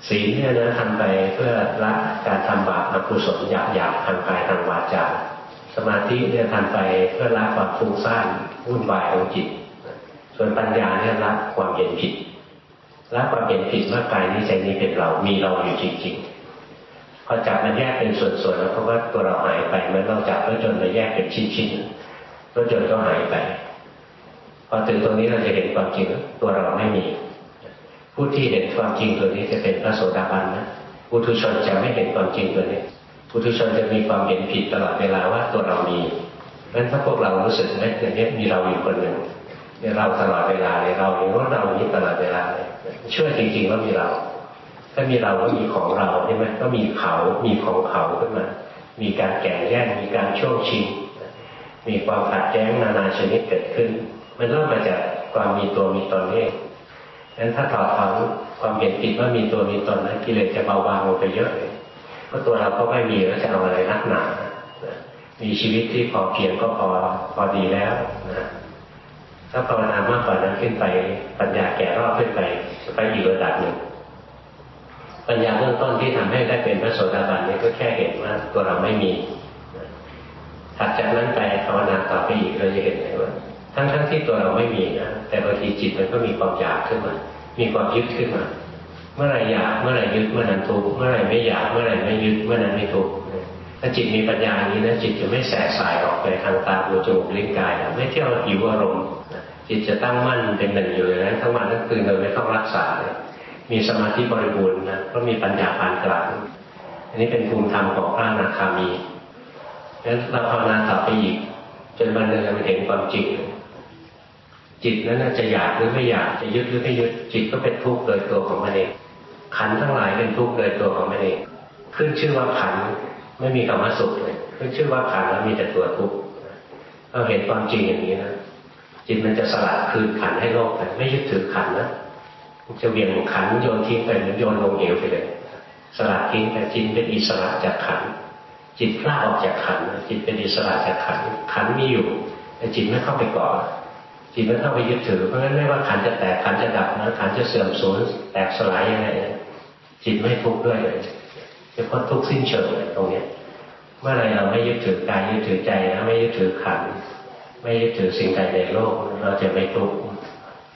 ศีลเนี่ยนะทำไปเพื่อละการทำบาปอกุศลหยาบหยาบทางกายทางวาจา สมาธิเนี่ยทำไปเพื่อละความฟุ้งซ่านวุ่นวายของจิต ส่วนปัญญาเนี่ยละความเห็นผิดละความเห็นผิดว่ากายนี้ใจนี้เป็นเรามีเราอยู่จริงๆพอจับมันแยกเป็นส่วนๆแล้วเพราะว่าตัวเราหายไปมื่อเราจับแล้วจนมาแยกเป็นชิ้นๆแล้วจนก็หายไปพอถึงตรงนี้เราจะเห็นความจริงตัวเราไม่มี ผู้ที่เห็นความจริงตัวนี้จะเป็นพระโสดาบันนะปุถุชนจะไม่เห็นความจริงตัวนี้ปุถุชนจะมีความเห็นผิดตลอดเวลาว่าตัวเรามีงั้นถ้าพวกเรารู้สึกไหมอย่างนี้มีเราอยู่คนหนึ่งเนี่ยเราตลอดเวลาเลยเราเห็นว่าเรานี้ตลอดเวลาเลยเชื่อจริงๆว่ามีเรา ถ้ามีเราก็มีของเราใช่ไหมก็มีเขา มีของเขาขึ้นมา มีการแข่งแย่งมีการช่วงชิง มีความขัดแย้งนานาชนิดเกิดขึ้น มันเริ่มมาจากความมีตัวมีตนเอง งั้นถ้าถอดถอนความเห็นผิดว่ามีตัวมีตนนะกิเลสจะเบาบางลงไปเยอะเลยเพราะตัวเราก็ไม่มีแล้วจะเอาอะไรนักหนามีชีวิตที่พอเพียงก็พอพอดีแล้วนะถ้าภาวนามากกว่านั้นขึ้นไปปัญญาแก่รอบขึ้นไปจะไปอีกระดับหนึ่งปัญญาเบื้องต้นที่ทำให้ได้เป็นพระโสดาบันนี้ก็แค่เห็นว่าตัวเราไม่มีถัดจากนั้นไปภาวนาต่อไปอีกเราจะเห็นเลยว่า ทั้งทั้งที่ตัวเราไม่มีนะแต่บางทีจิตมันก็มีความอยากขึ้นมา มีความยึดขึ้นมา เมื่อไรอยากเมื่อไรยึดเมื่อนั้นทุกเมื่อไรไม่อยากเมื่อไรไม่ยึดเมื่อนั้นไม่ทุกถ้าจิตมีปัญญานี้นะจิตจะไม่แสบสายออกไปทางตาหูจมูกลิ้นกายไม่เที่ยวหิวอารมณ์จิตจะตั้งมั่นเป็นหนึ่งอยู่อย่างนั้นทั้งวันทั้งคืนโดยไม่ต้องรักษาเลยมีสมาธิบริบูรณ์นะก็มีปัญญาปานกลางอันนี้เป็นภูมิธรรมของพระนาคามีงั้นเราภาวนาต่อไปอีกจนวันหนึ่งเราเห็นความจริง จิตนั้นจะอยากหรือไม่อยากจะยึดหรือไม่ยึดจิตก็เป็นทุกข์โดยตัวของมันเองขันทั้งหลายเป็นทุกข์โดยตัวของมันเองขึ้นชื่อว่าขันไม่มีคำว่าสุขเลยขึ้นชื่อว่าขันแล้วมีแต่ตัวทุกข์เราเห็นความจริงอย่างนี้นะจิตมันจะสลัดคืนขันให้โลกไปไม่ยึดถือขันนะจะเวียงขันโยนทิ้งไปหรือโยนลงเหวไปเลย สลัดทิ้งแต่จิตเป็นอิสระจากขันจิตกล้าออกจากขันจิตเป็นอิสระจากขันขันมีอยู่แต่จิตไม่เข้าไปเก่อ จิตไม่เข้าไปยึดถือ เพราะฉะนั้นไม่ว่าขันจะแตกขันจะดับนะขันจะเสื่อมสูญแตกสลายยังไงจิตไม่ทุกข์ด้วยเลยจะพ้นทุกข์สิ้นเชิงเลยตรงนี้เมื่อไรเราไม่ยึดถือกายยึดถือใจนะไม่ยึดถือขันไม่ยึดถือสิ่งใดในโลก เราจะไม่ทุกข์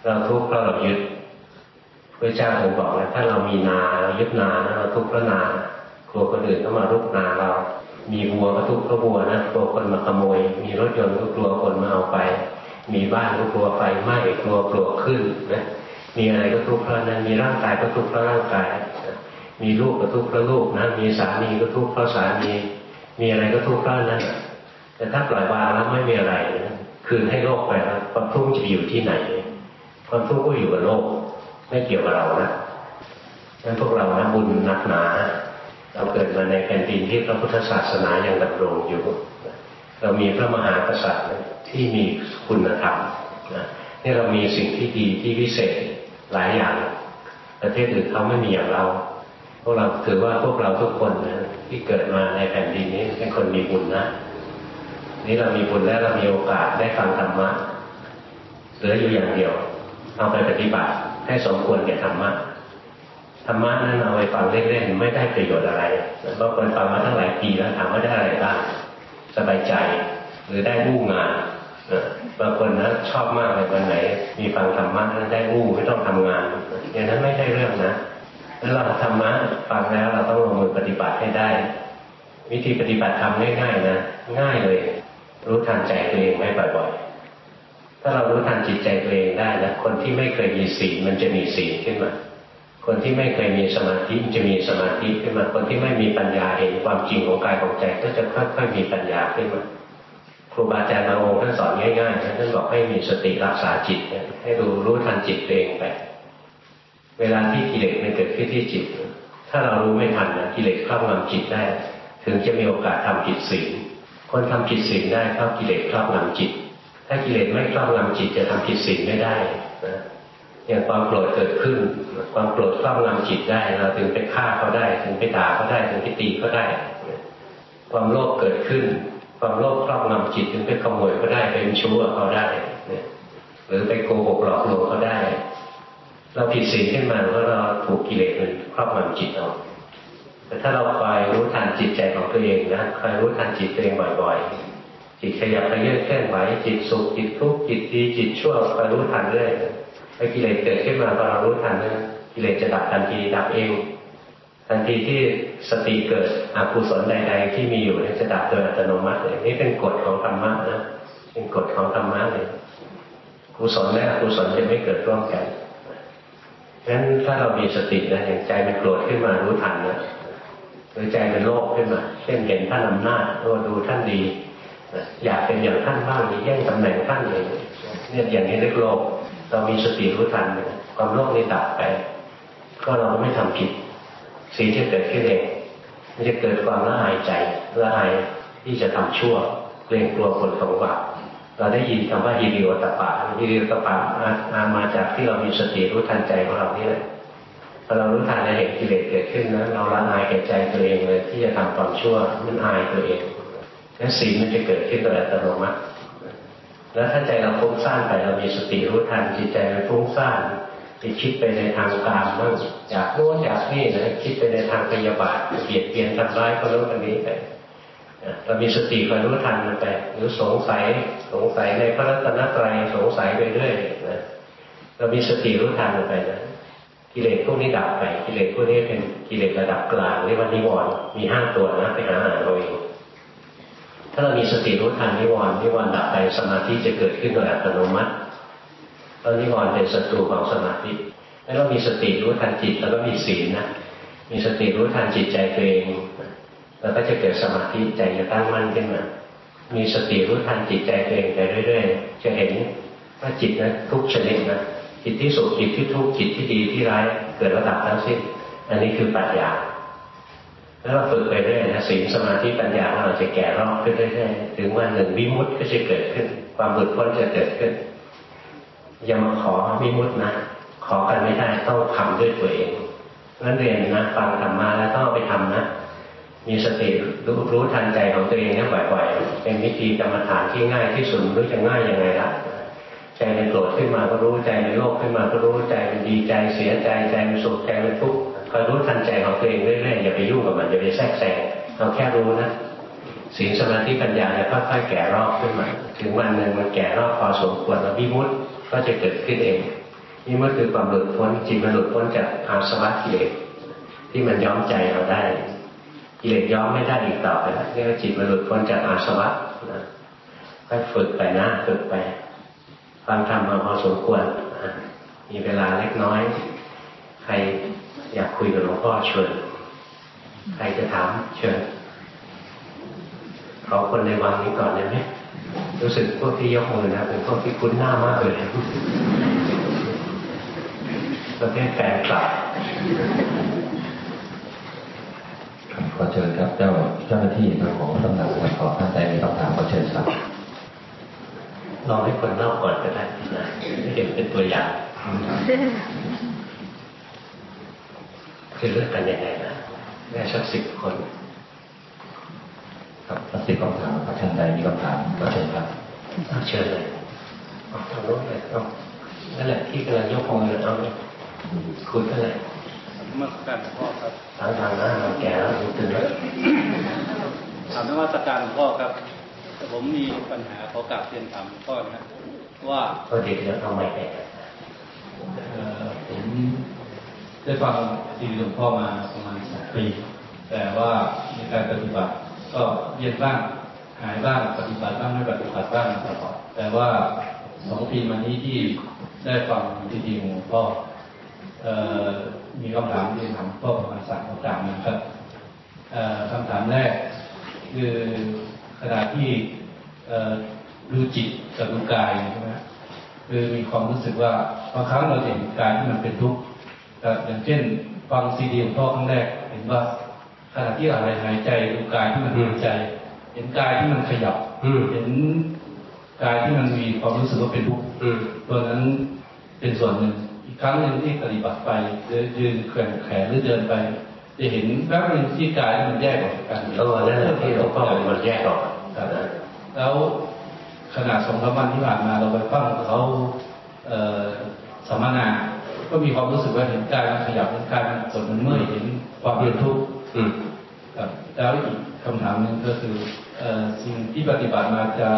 เราทุกข์เพราะเรายึดพระเจ้าถึงบอกนะถ้าเรามีนาเรายึดนานะเราทุกข์เพราะนากลัวคนอื่นเข้ามารุกนาเรา มีวัวก็ทุกข์เพราะวัวนะกลัวคนมาขโมย มีรถยนต์ก็กลัวคนมาเอาไป มีบ้านก็กลัวไฟไหม้กลัวปลวกขึ้นนะมีอะไรก็ทุกข์เพราะนั้นมีร่างกายก็ทุกข์เพราะร่างกายมีลูกก็ทุกข์เพราะลูกนะมีสามีก็ทุกข์เพราะสามีมีอะไรก็ทุกข์เพราะนั้นแต่ถ้าปล่อยวางแล้วไม่มีอะไรนะคืนให้โลกไปแล้วความทุกข์จะอยู่ที่ไหนความทุกข์ก็อยู่กับโลก ไม่เกี่ยวกับเรานะนั้นพวกเรานะบุญนักหนา เราเกิดมาในแผ่นดินที่พระพุทธศาสนายังดำรงอยู่ เรามีพระมหากษัตริย์ที่มีคุณธรรมนี่เรามีสิ่งที่ดีที่พิเศษหลายอย่าง ประเทศอื่นเขาไม่มีอย่างเราพวกเราถือว่าพวกเราทุกคนนะที่เกิดมาในแผ่นดินนี้เป็นคนมีบุญนะนี่เรามีบุญแล้วเรามีโอกาสได้ฟังธรรมะเหลืออยู่อย่างเดียวเอาไปปฏิบัติให้สมควรแก่ธรรมะธรรมะนั้นเอาไปฟังเล่นๆไม่ได้ประโยชน์อะไรบางคนฟังมาตั้งหลายปีแล้วถามว่าได้อะไรบ้าง สบายใจ หรือได้มู่งานบางคนนะชอบมากเลยวันไหน มีฟังธรรมะนั้นได้มู่ไม่ต้องทำงานอย่างนั้นไม่ใช่เรื่องนะแล้วเราธรรมะฟังแล้วเราต้องลงมือปฏิบัติให้ได้ วิธีปฏิบัติทำง่ายๆนะง่ายเลย รู้ทันใจตัวเองไม่บ่อยๆถ้าเรารู้ทันจิตใจตัวเองได้นะคนที่ไม่เคยมีศีลมันจะมีศีลขึ้นมา คนที่ไม่เคยมีสมาธิจะมีสมาธิขึ้นมาคนที่ไม่มีปัญญาเห็นความจริงของกายของใจก็จะค่อยๆมีปัญญาขึ้นมาครูบาอาจารย์บางองค์ท่านสอนง่ายๆท่านบอกให้มีสติรักษาจิตให้ดูรู้ทันจิตตัวเองไป เวลาที่กิเลสมันเกิดขึ้นที่จิต ถ้าเรารู้ไม่ทันนะกิเลสครอบงำจิตได้ ถึงจะมีโอกาสทำผิดศีลคนทำผิดศีลได้เพราะกิเลสครอบงำจิต ถ้ากิเลสไม่ครอบงำจิตจะทำผิดศีลไม่ได้นะ อย่างความโกรธเกิดขึ้น ความโกรธครอบงำจิตได้ เราถึงไปฆ่าเขาได้ ถึงไปด่าเขาได้ ถึงไปตีเขาได้ ความโลภเกิดขึ้น ความโลภครอบงำจิต ถึงไปขโมยเขาได้เป็นชู้เขาได้ หรือไปโกหกหลอกลวงเขาได้ เราผิดศีลขึ้นมาเพราะเราถูกกิเลสมันครอบงำจิตเราแต่ถ้าเราคอยรู้ทันจิตใจของตัวเองนะคอยรู้ทันจิตตัวเองบ่อยๆ จิตขยับขยื่นเคลื่อนไหวจิตสุขจิตทุกข์จิตดีจิตชั่วคอยรู้ทันเรื่อย อ้กิเลสเกิดขึ้นมาพอเรารู้ทันนะกิเลสจะดับทันทีดับเองทันทีที่สติเกิดอกุศลใด ๆ ที่มีอยู่จะดับโดยอัตโนมัติเลยนี่เป็นกฎของธรรมะนะเป็นกฎของธรรมะเลยกุศลและอกุศลจะไม่เกิดร่วมกันงั้นถ้าเรามีสตินะอย่างใจมันโกรธขึ้นมารู้ทันนะหรือใจเป็นโลภขึ้นมา เช่นเห็นท่านอำนาจโอ้ดูท่านดีอยากเป็นอย่างท่านบ้างแย่งตำแหน่งท่านเลยเนี่ยอย่างนี้เรียกโลภ เรามีสติรู้ทันความโลภนี้ดับไป ก็เราไม่ทำผิดสิ่งที่เกิดขึ้นเองมันจะเกิดความละอายใจละอายที่จะทำชั่วเกรงกลัวผลของบาปเราได้ยินคำว่าฮิริโอตปะฮิริโอตปะมาจากที่เรามีสติรู้ทันใจของเรานี่แหละพอเรารู้ทันในเหตุกิเลสเกิดขึ้นนะเราละอายแก่ใจตัวเองเลยที่จะทำความชั่วมันอายตัวเองแล้วศีลมันจะเกิดขึ้นโดยอัตโนมัติ แล้วถ้าใจเราฟุ้งซ่านไปเรามีสติรู้ทันจิตใจมันฟุ้งซ่านไปคิดไปในทางกามบ้างอยากโน้นอยากนี่นะคิดไปในทางพยาบาทเบียดเบียนทำร้ายคนโน้นคนนี้ไปเรามีสติคอยรู้ทันมันไปหรือสงสัยสงสัยในพระรัตนตรัยสงสัยไปเรื่อยนะเรามีสติรู้ทันมันไปนะกิเลสพวกนี้ดับไปกิเลสพวกนี้เป็นกิเลสระดับกลางเรียกว่านิวรณ์มีห้าตัวนะไปหาอ่านเราเอง ถ้าเรามีสติรู้ทันนิวรณ์นิวรณ์ดับไปสมาธิจะเกิดขึ้นโดยอัตโนมัติเพราะนิวรณ์เป็นศัตรูของสมาธิแล้วเรามีสติรู้ทันจิตแล้วก็มีศีลนะมีสติรู้ทันจิตใจตัวเองแล้วก็จะเกิดสมาธิใจจะตั้งมั่นขึ้นมา มีสติรู้ทันจิตใจตัวเองไปเรื่อยๆ จะเห็นว่าจิตนะทุกชนิดนะจิตที่สุขจิตที่ทุกข์จิตที่ดีที่ร้ายเกิดระดับทั้งสิ้น อันนี้คือปัญญา แล้วเราฝึกไปเรื่อยนะศีลสมาธิปัญญาเราจะแก่รอบขึ้นเรื่อยๆถึงวันหนึ่งวิมุตต์ก็จะเกิดขึ้น ความหลุดพ้นจะเกิดขึ้น อย่ามาขอวิมุตต์นะ ขอกันไม่ได้ต้องทำด้วยตัวเองนั้นเรียนนะฟังธรรมะแล้วต้องไปทำนะ มีสติรู้รู้ทันใจของตัวเองเนี่ยบ่อยๆเป็นวิธีกรรมฐานที่ง่ายที่สุดรู้จะง่ายยังไงละใจมันโกรธขึ้นมาก็รู้ใจมันโลภขึ้นมาก็รู้ใจมันดีใจเสียใจใจมันสุขใจมันทุกข์ คอยรู้ทันใจของตัวเองเรื่อยๆอย่าไปยุ่งกับมันอย่าไปแทรกแซงเราแค่รู้นะศีลสมาธิปัญญาเนี่ยค่อยๆแก่รอบขึ้นมาถึงวันหนึ่งมันแก่รอบพอสมควรแล้ววิมุตต์ก็จะเกิดขึ้นเองวิมุตต์คือความหลุดพ้นจิตมันหลุดพ้นจากอาสวะกิเลสที่มันย้อมใจเราได้กิเลสย้อมไม่ได้อีกต่อไปแล้วเรียกว่าจิตมันหลุดพ้นจากอาสวะนะค่อยฝึกไปนะฝึกไปฟังธรรมมาพอสมควรมีเวลาเล็กน้อย ใคร อยากคุยกับหลวงพ่อเชิญใครจะถามเชิญขอคนในวังนี้ก่อนได้ไหมรู้สึกพวกที่ยกมือนะเป็นพวกที่คุ้นหน้ามากเลยประเภทแฟนคลับขอเชิญครับเจ้าเจ้าหน้าที่เจ้าของตำหนักครับขอท่านใดมีคำถามขอเชิญครับลองให้คนเล่าก่อนก็ได้นะเห็นเป็นตัวอย่าง คือเลือกกันยังไงนะแม่สักสิบคน ครับสักสิบคำถามครับท่านใดมีคำถามก็เชิญครับเชิญเลยเอาทางโน้นเลยเอานั่นแหละที่กำลังยกมือเอาเลยคุยกันเลยเมื่อการพ่อครับทางทางนะเราแก่แล้วถึงแล้วถามนวัตการหลวงพ่อครับ ผมมีปัญหาขอกราบเรียนถามหลวงพ่อนะว่าก็เด็กแล้วทำไมแต่ผม ได้ฟังซีดีหลวงพ่อมาประมาณสองปี แต่ว่าในการปฏิบัติก็เยียนบ้างหายบ้างปฏิบัติบ้างไม่ปฏิบัติบ้างตลอดแต่ว่าสองปีมานี้ที่ได้ฟังซีดีหลวงพ่อมีคำถามที่ถามพ่อประมาณสามคำถามนะครับคำถามแรกคือขณะที่ดูจิตกับดูกายใช่ไหมคือมีความรู้สึกว่าบางครั้งเราเห็นกายที่มันเป็นทุกข์ อย่างเช่นฟังซีดีของพ่อครั้งแรก เห็นว่าขณะที่อะไรหายใจดูกายที่มันหายใจ เห็นกายที่มันขยับเห็นกายที่มันมีความรู้สึกว่าเป็นทุกข์ตัวนั้นเป็นส่วนหนึ่ง อีกครั้งหนึ่งที่ปฏิบัติไปยืนแขวนแขนหรือเดินไป จะเห็นแป๊บนึงที่กายมันแยกออกจากกันเออนั่นแหละที่หลวงพ่อมันแยกออกแล้วขนาดสองสามวันที่ผ่านมาเราไปฟังเขาสัมมนา ก็มีความรู้สึกว่าเห็นกายมันขยับเห็นกายมันสดมันเมื่อยเห็นความเปลี่ยนทุกข์แล้วอีกคำถามหนึ่งก็คือสิ่งที่ปฏิบัติมาจะ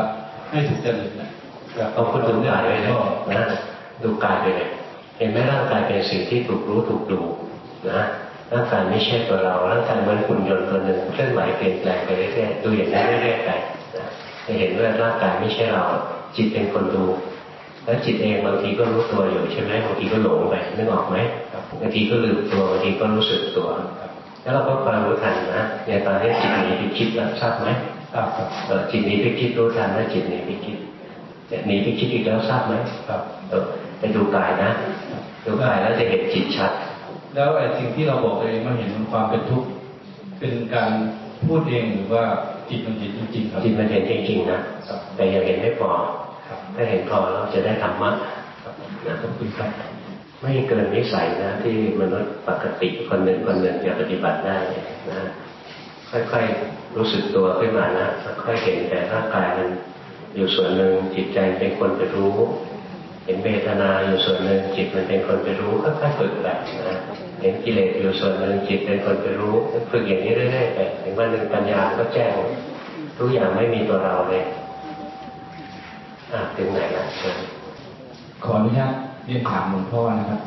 ให้ถูกจริตนะเอาคนดูกายไปเลยนะดูกายไปเลยเห็นไหมร่างกายเป็นสิ่งที่ถูกรู้ถูกดูนะร่างกายไม่ใช่ตัวเราร่างกายเหมือนหุ่นยนต์ตัวหนึ่งเคลื่อนไหวเปลี่ยนแปลงไปเรื่อยๆดูอย่างนี้เรื่อยๆไปจะเห็นว่าร่างกายไม่ใช่เรา จิตเป็นคนดู แล้วจิตเองบางทีก็รู้ตัวอยู่ใช่ไหมบางทีก็หลงไปนึกออกไหมบางทีก็ลืมตัวบางทีก็รู้สึกตัวแล้วเราก็คอยรู้ทันนะในตอนที่จิตหนีไปคิดแล้วทราบไหมครับจิตหนีไปคิดรู้ทันว่าจิตหนีไปคิดหนีไปคิดอีกแล้วทราบไหมครับไปดูกายนะดูกายแล้วจะเห็นจิตชัด แล้วไอ้สิ่งที่เราบอกเองมันเห็นความเป็นทุกข์เป็นการพูดเองหรือว่าจิตมันเห็นจริงๆครับจิตมันเห็นจริงๆนะแต่ยังเห็นไม่พอ ถ้าเห็นพอเราจะได้ธรรมะนะขอบคุณครับไม่เกินวิสัยนะ ที่มนุษย์ปกติคนหนึ่งคนหนึ่งจะปฏิบัติได้นะค่อยๆรู้สึกตัวขึ้นมานะค่อยๆเห็นแต่ร่างกายมันอยู่ส่วนหนึ่งจิตใจเป็นคนไปรู้ เห็นเวทนาอยู่ส่วนหนึ่งจิตมันเป็นคนไปรู้ค่อยๆฝึกแบบนะเห็นกิเลสอยู่ส่วนหนึ่งจิตเป็นคนไปรู้ฝึกอย่างนี้เรื่อยๆไปถึงวันหนึ่งปัญญาก็แจ้งทุกอย่างไม่มีตัวเราเลย อะถึงไหนละขออนุญาตเรียนถามหลวงพ่อนะครับ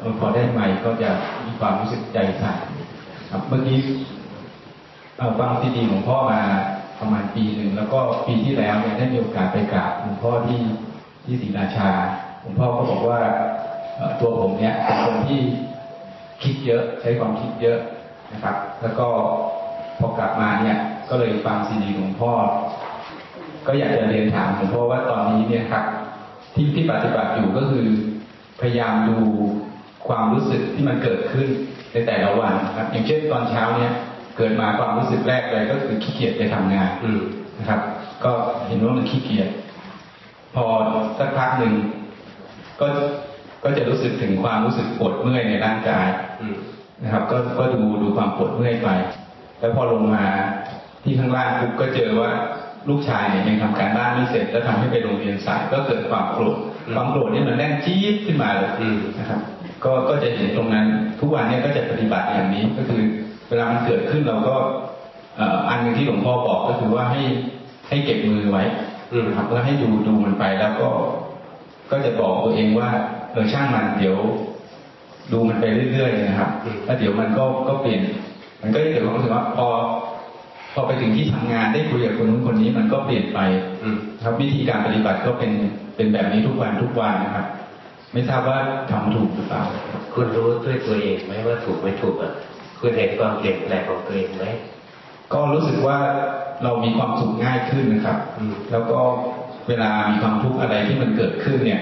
หลวงพ่อได้ใหม่ก็จะมีความรู้สึกใจสั่นครับเมื่อกี้ฟังซีดีหลวงพ่อมาประมาณปีหนึ่งแล้วก็ปีที่แล้วเนี่ยได้มีโอกาสไปกราบหลวงพ่อที่ที่ศรีราชาหลวงพ่อก็บอกว่าตัวผมเนี่ยเป็นคนที่คิดเยอะใช้ความคิดเยอะนะครับ แล้วก็พอกลับมาเนี่ยก็เลยฟังซีดีหลวงพ่อ ก็อยากจะเรียนถามหลวงพ่อว่าตอนนี้เนี่ยครับ ที่ที่ปฏิบัติอยู่ก็คือ พยายามดูความรู้สึกที่มันเกิดขึ้นในแต่ละวันนะครับ อย่างเช่นตอนเช้าเนี่ย เกิดมาความรู้สึกแรกเลยก็คือขี้เกียจไปทำงานอืมนะครับ ก็เห็นว่ามันขี้เกียจพอสักพักหนึ่งก็ก็จะรู้สึกถึงความรู้สึกปวดเมื่อยในร่างกายอืมนะครับ ก็ก็ดูดูความปวดเมื่อยไป แล้วพอลงมาที่ข้างล่างปุ๊บก็เจอว่า ลูกชายเนี่ยยังทำการบ้านไม่เสร็จ แล้วทำให้ไปโรงเรียนสายก็เกิดความโกรธความโกรธเนี่ยมันแน่นจี๊ดขึ้นมาเลยอืมนะครับก็ก็จะเห็นตรงนั้นทุกวันเนี้ก็จะปฏิบัติอย่างนี้ก็คือเวลามันเกิดขึ้นเราก็เอ่ออันหนึงที่หลวงพ่อบอกก็คือว่าให้ให้เก็บมือไว้อืมนะครับแล้วให้ดูดูมันไปแล้วก็ก็จะบอกตัวเองว่าเออช่างมันเดี๋ยว ดูมันไปเรื่อยๆนะครับแล้วเดี๋ยวมันก็ก็เปลี่ยน มันก็จะเกิดความรู้สึกว่าพอ พอไปถึงที่ทำงานได้คุยกับคนนู้นคนนี้มันก็เปลี่ยนไปอืมครับวิธีการปฏิบัติก็เป็นเป็นแบบนี้ทุกวันทุกวันนะครับ ไม่ทราบว่าทำถูกหรือเปล่าคุณรู้ด้วยตัวเองไหมว่าถูกไม่ถูกอะคุณเห็นความเปลี่ยนแปลงของตัวเองไหมก็รู้สึกว่าเรามีความสุขง่ายขึ้นนะครับอืมแล้วก็เวลามีความทุกข์อะไรที่มันเกิดขึ้นเนี่ย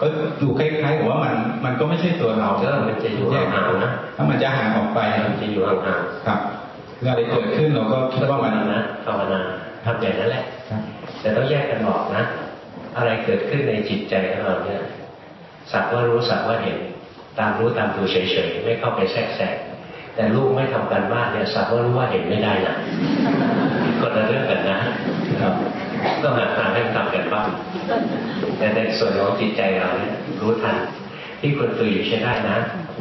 ก็ดูคล้ายๆกับว่ามันมันก็ไม่ใช่ตัวเราเออมันจะอยู่ห่างๆนะถ้ามันจะห่างออกไปมันจะอยู่ห่างครับ เมื่ออะไรเกิดขึ้นเราก็ๆคิดว่ามันนะภาวนาทำอย่างนั้นแหละครับแต่ต้องแยกกันออกนะ อะไรเกิดขึ้นในจิตใจของเราเนี่ยสักว่ารู้สักว่าเห็น ตามรู้ตามดูเฉยๆไม่เข้าไปแทรกแซงแต่ลูกไม่ทำการบ้านเนี่ยสักว่ารู้ว่าเห็นไม่ได้นะคนละเรื่องกันนะครับต้องหาทางให้มันทำกันบ้างแต่ในส่วนของจิตใจเราเนี่ยรู้ทันที่คนตื่นอยู่ใช้ได้นะ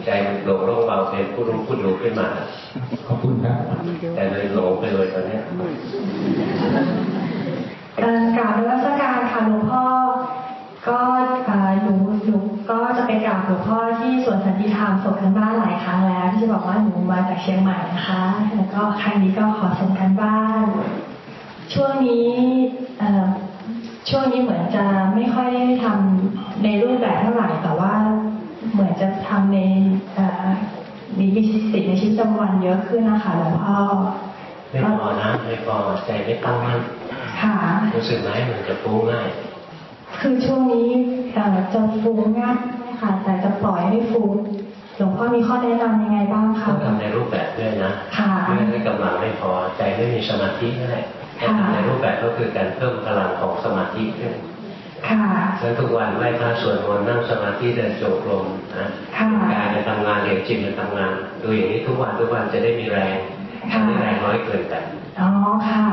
ใจมันโปร่งโล่งเบาเป็นผู้รู้ผู้ดูขึ้นมาขอบคุณครับแต่เลยหลงไปเลยตอนเนี้ยเอ่อกราบนวัตการค่ะหลวงพ่อ ก็เอ่อหนูหนูก็จะไปกราบหลวงพ่อที่สวนสันติธรรมส่งกันบ้านหลายครั้งแล้ว ที่จะบอกว่าหนูมาจากเชียงใหม่นะคะ แล้วก็ครั้งนี้ก็ขอส่งกันบ้าน ช่วงนี้เอ่อช่วงนี้เหมือนจะไม่ค่อยได้ทำในรูปแบบเท่าไหร่แต่ว่าเหมือนจะทำในเอ่อมีวิสิต ในชีวิตประจำวันเยอะขึ้นนะคะหลวงพ่อไม่พอนะไม่พอใจไม่ตั้งมั่นค่ะรู้สึกไหมมันจะฟุ้งง่าย คือช่วงนี้เอ่อจะฟุ้งง่ายค่ะ แต่จะปล่อยให้ฟุ้งหลวงพ่อมีข้อแนะนำยังไงบ้างคะต้องทำในรูปแบบด้วยนะค่ะเพื่อให้กำลังไม่พอใจไม่มีสมาธินั่นแหละค่ะทำในรูปแบบก็คือการเพิ่มพลังของสมาธิขึ้น ค่ะฉะนั้นทุกวันไหว้พระสวดมนต์นั่งสมาธิเดินจงกรมนะค่ะกายจะทำงานเรียนจิตจะทำงาน ดูอย่างนี้ทุกวันทุกวันจะได้มีแรงค่ะไม่แรงน้อยเกินไปอ๋อค่ะ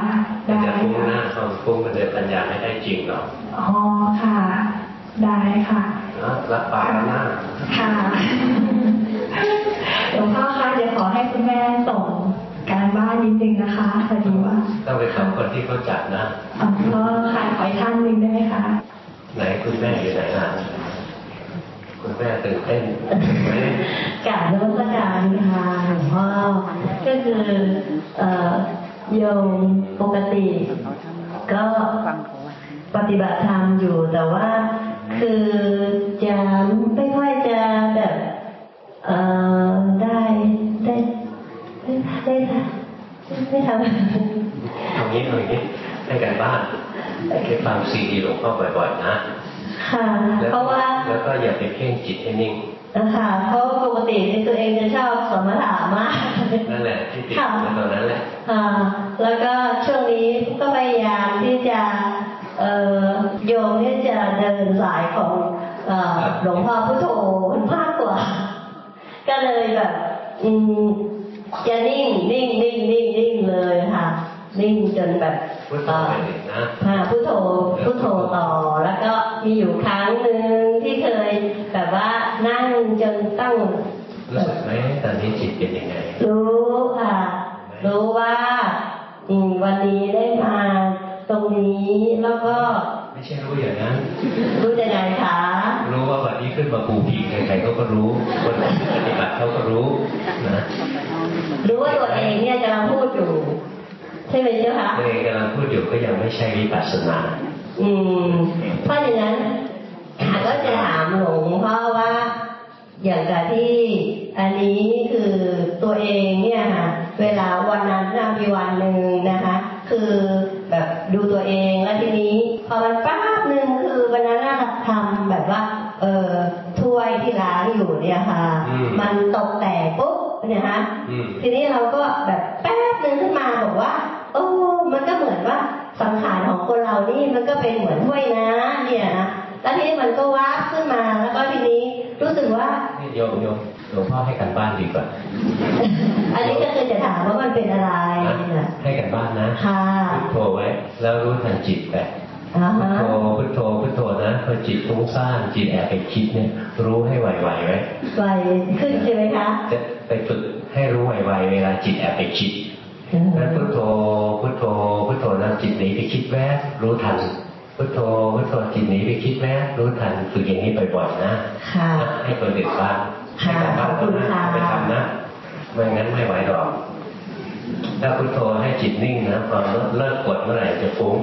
แต่ได้จะฟุ้งหค่ะน้าความฟุ้งมันเดินปัญญาไม่ได้จริงหรอกอ๋อค่ะ ได้ค่ะนะรับปากแล้วนะค่ะหลวงพ่อคะเดี๋ยวขอให้คุณแม่ส่งการบ้านนิดนึงนะคะพอดีว่าต้องไปถามคนที่เขาจัดนะอ๋อค่ะขออีกท่านหนึ่งได้ไหมคะ ไหนคุณแม่อยู่ไหนล่ะคุณแม่ตื่นเต้นไหมกราบนมัสการค่ะหลวงพ่อก็คือเอ่อโยมปกติ ก็ปฏิบัติธรรมอยู่แต่ว่าคือจะไม่ค่อยจะแบบเอ่อได้ได้ได้ได้ไม่ทำเอางี้เอาอย่างนี้ให้กันบ้าน ไปฟังซีดีหลวงพ่อบ่อยๆนะ ค่ะแล้วเพราะว่า แล้วก็อย่าไปเพ่งจิตให้นิ่งนะคะเพราะปกติในตัวเองจะชอบสมถะมากนั่นแหละที่ติดค่ะในตอนนั้นแหละอ่าแล้วก็ช่วงนี้ก็พยายามที่จะเอ่อโยมที่จะเดินสายของเอ่อหลวงพ่อพุทโธมากกว่า ก็เลยแบบอืมจะนิ่งนิ่งนิ่งนิ่งนิ่งเลยค่ะ นิ่งจนแบบพุทโธเอ่อไปเลยนะค่ะพุทโธพุทโธต่อ แล้วก็มีอยู่ครั้งหนึ่งที่เคยแบบว่านั่งจนตั้งรู้สึกไหมตอนนี้จิตเป็นยังไง รู้ค่ะ รู้ว่าอืมวันนี้ได้มาตรงนี้แล้วก็ ไม่ใช่รู้อย่างนั้น รู้จะไงคะรู้ว่าวันนี้ขึ้นมาปูผีใครๆเขาก็รู้ คนที่ปฏิบัติเขาก็รู้นะรู้ว่าตัวเองเนี่ยกำลังพูดอยู่ใช่ไหมเจ้าคะตัวเองกำลังพูดอยู่ก็ยังไม่ใช่วิปัสสนา อืมเพราะฉะนั้นก็จะถามหลวงพ่อว่าอย่างกับที่อันนี้คือตัวเองเนี่ยค่ะเวลาวันนั้นนะมีวันหนึ่งนะคะ คือแบบดูตัวเองแล้วทีนี้ พอมันแป๊บหนึ่งคือวันนั้นน่ะทำแบบว่า เออถ้วยที่ล้างอยู่เนี่ยค่ะ มันตกแตกปุ๊บเนี่ยฮะอืมทีนี้เราก็แบบแป๊บนึงขึ้นมาบอกว่า โอ้มันก็เหมือนว่าสังขารของคนเรานี่มันก็เป็นเหมือนห้วยน้ำเนี่ยนะแล้วทีนี้มันก็ว้าบขึ้นมาแล้วก็ทีนี้รู้สึกว่านี่โยมโยมหลวงพ่อให้กันบ้านดีกว่า อันนี้ก็คือจะถามว่ามันเป็นอะไรนะเนี่ยให้กันบ้านนะค่ะพุทโธไว้ แล้วรู้ทันจิตไปอ่าพุทฮะโธพุทโธพุทโธนะพอจิตฟุ้งซ่านจิตแอบไปคิดเนี่ย รู้ให้ไวๆไว้ไฟขึ้นใช่ไหมคะ จะไปฝึกให้รู้ไวๆเวลาจิตแอบไปคิด นั้นพุทโธพุทโธพุทโธแล้วจิตหนีไปคิดแวบรู้ทันพุทโธพุทโธจิตหนีไปคิดแวบรู้ทันฝึกอย่างนี้บ่อยๆนะค่ะให้คนอื่นบ้างให้ค่ะกันบ้านขอบคุณนะค่ะไปทำนะไม่งั้นไม่ไหวหรอกถ้าพุทโธให้จิตนิ่งนะพอเลิกกดเมื่อไหร่จะฟุ้ง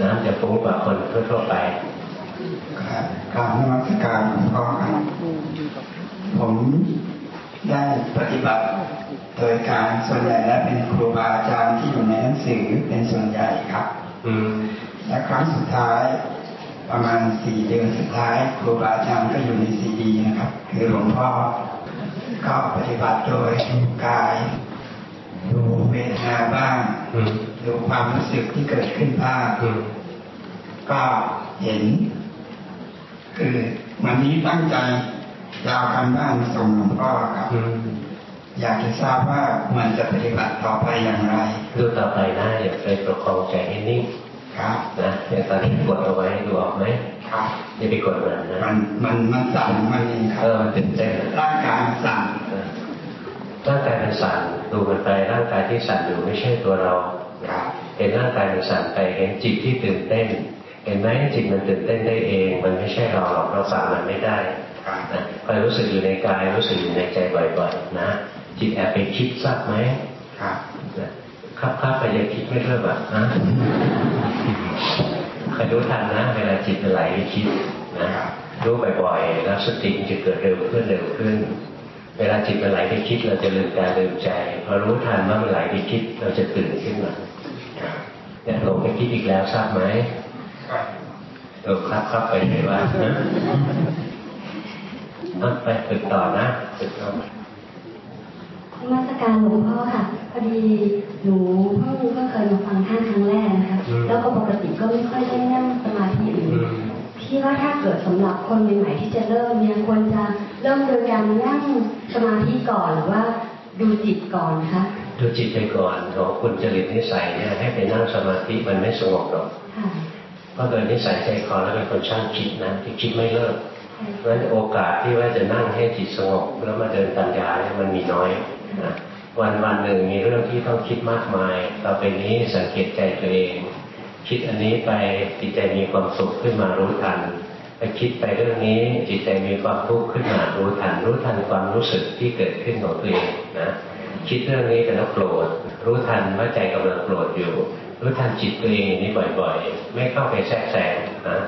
น้ำจะฟุ้งกว่าคนทั่วๆไปครับกรารนมัสการหลวงพ่อครับผม ได้ปฏิบัติ โดยการส่วนใหญ่แล้วเป็นครูบาอาจารย์ที่อยู่ในหนังสือเป็นส่วนใหญ่ครับ อืมและครั้งสุดท้ายประมาณสี่เดือนสุดท้าย ครูบาอาจารย์ก็อยู่ในซีดีนะครับ คือหลวงพ่อก็ปฏิบัติโดยดูกาย ดูเวทนาบ้างอืมดูความรู้สึกที่เกิดขึ้นบ้างอืมก็เห็น คือวันนี้ตั้งใจ จะเอาคำบ้านมาส่งหลวงพ่อครับอืมอยากจะทราบว่ามันจะปฏิบัติต่อไปอย่างไร ดูต่อไปนะอย่าไปประคองใจให้นิ่งครับนะอย่างตอนนี้กดเอาไว้ดูออกไหมครับอย่าไปกดมันนะมันมันมันสั่นมันเองครัเอบอมันตื่นเต้นร่างกายมันสั่นร่างกายมันสั่นดูมันไปร่างกายที่สั่นอยู่ไม่ใช่ตัวเราครับเห็นร่างกายมันสั่นไปเห็นจิตที่ตื่นเต้น เห็นไหมจิตมันตื่นเต้นได้เอง มันไม่ใช่เราหรอกเราสั่งมันไม่ได้ครับ นะคอยรู้สึกอยู่ในกายรู้สึกอยู่ในใจบ่อยๆนะจิตแอบไปคิดทราบไหมครับนะครับครับไปยังคิดไม่เริ่มอะนะคอยรู้ทันนะเวลาจิตมันไหลไปคิดนะรู้บ่อยๆแล้วสติมันจะเกิดเร็วขึ้นเร็วขึ้น เวลาจิตมันไหลไปคิด เราจะลืมกายลืมใจพอรู้ทันว่ามันไหลไปคิด เราจะตื่นขึ้นมาเนี่ยหลงไปคิดอีกแล้วทราบไหมครับเออครับครับไปเลยว่า นะเอาไปฝึกต่อนะฝึกต่อนมาสการหลวงพ่อค่ะ พอดีหนูเพิ่งเพิ่งเคยมาฟังท่านครั้งแรกนะคะ แล้วก็ปกติก็ไม่ค่อยได้นั่งสมาธิอื่นอืมพี่ว่าถ้าเกิดสำหรับคนใหม่ๆที่จะเริ่มเนี่ยควรจะเริ่มโดยการนั่งสมาธิก่อนหรือว่าดูจิตก่อนนะคะดูจิตไปก่อนของคุณจริตนิสัยเนี่ยให้ไปนั่งสมาธิมันไม่สงบหรอกค่ะเพราะโดยนิสัยใจคอแล้วเป็นคนช่างคิดนะที่คิดไม่เลิก เพราะฉะนั้นโอกาสที่ว่าจะนั่งให้จิตสงบแล้วมาเดินปัญญาเนี่ยมันมีน้อยนะวันวันหนึ่งมีเรื่องที่ต้องคิดมากมาย ต่อไปนี้สังเกตใจตัวเอง คิดอันนี้ไปจิตใจมีความสุขขึ้นมารู้ทันไปคิดไปเรื่องนี้จิตใจมีความทุกข์ขึ้นมารู้ทันรู้ทันความรู้สึกที่เกิดขึ้นของตัวเองนะคิดเรื่องนี้แต่แล้วโกรธรู้ทันว่าใจกำลังโกรธอยู่ รู้ทันจิตตัวเองอย่างนี้บ่อย ๆ ไม่เข้าไปแทรกแซงนะ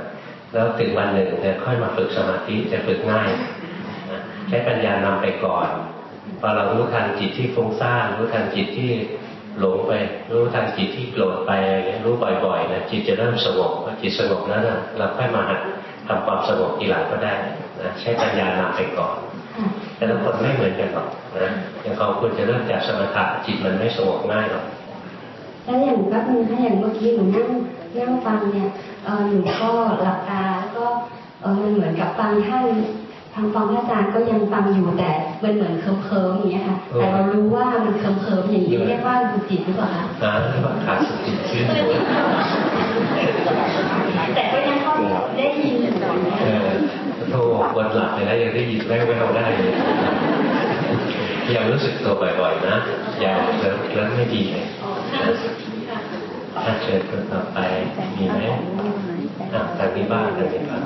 แล้วถึงวันหนึ่งเนี่ยค่อยมาฝึกสมาธิจะฝึกง่ายนะใช้ปัญญานำไปก่อนพอเรารู้ทันจิตที่ฟุ้งซ่านรู้ทันจิตที่หลงไป รู้ทันจิตที่โกรธไปอะไรเงี้ยรู้บ่อยๆนะจิตจะเริ่มสงบพอจิตสงบแล้วนะเราค่อยมาหัดทำความสงบทีหลังก็ได้นะใช้ปัญญานำไปก่อน แต่ละคนไม่เหมือนกันหรอกนะอย่างเของคุณจะเริ่มจากสมถะจิตมันไม่สงบง่ายหรอกแล้วอย่างแป๊บนึงถ้าอย่างเมื่อกี้หนูนั่ง นั่งฟังเนี่ยเออหนูก็หลับตาแล้วก็เออมันเหมือนกับฟังท่านทางฟังพระอาจารย์ก็ยังฟังอยู่แต่มันเหมือนเคลิ้มๆอย่างเงี้ยค่ะ แต่เรารู้ว่ามันเคลิ้มๆอย่างนี้เรียกว่าดูจิตหรือเปล่าคะนะเรียกว่าขาดสติขึ้นแต่ก็ยังเข้าได้ยินอยู่เออโทรวันหลับไปแล้วยังได้ยินแว่วๆได้เลยยังรู้สึกตัวบ่อยๆนะอย่าเลิมเลิมไม่ดีเลย อ๋อค่ะถ้าเชิญคนต่อไปมีไหมอะทางที่บ้านทางที่บ้าน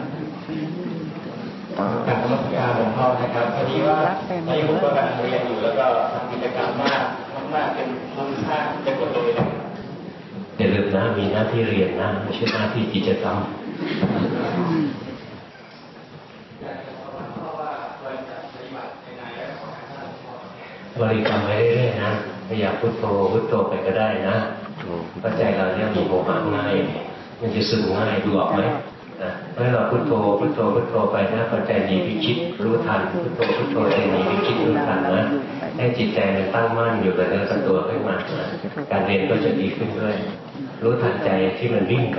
การนมัสการหลวงพ่อนะครับพอดีว่าตอนนี้ผมก็กำลังเรียนอยู่แล้วก็ทำกิจกรรมมากมากๆเป็นคุ้มค่าจะหมดเลยอย่าลืมนะมีหน้าที่เรียนนะไม่ใช่หน้าที่กิจกรรมบริกรรมไปเรื่อยๆนะพยายามพุทโธพุทโธไปก็ได้นะ เพราะใจเราเนี่ยมีโมหะง่าย มันจะซึมง่ายดูออกไหมนะเมื่อเราพุทโธพุทโธพุทโธไปนะพอใจหนีไปคิดรู้ทันพุทโธพุทโธใจหนีไปคิดรู้ทันนะให้จิตใจมันตั้งมั่นอยู่กับเนื้อกับตัวขึ้นมานะการเรียนก็จะดีขึ้นด้วย รู้ทันใจที่มันวิ่งไป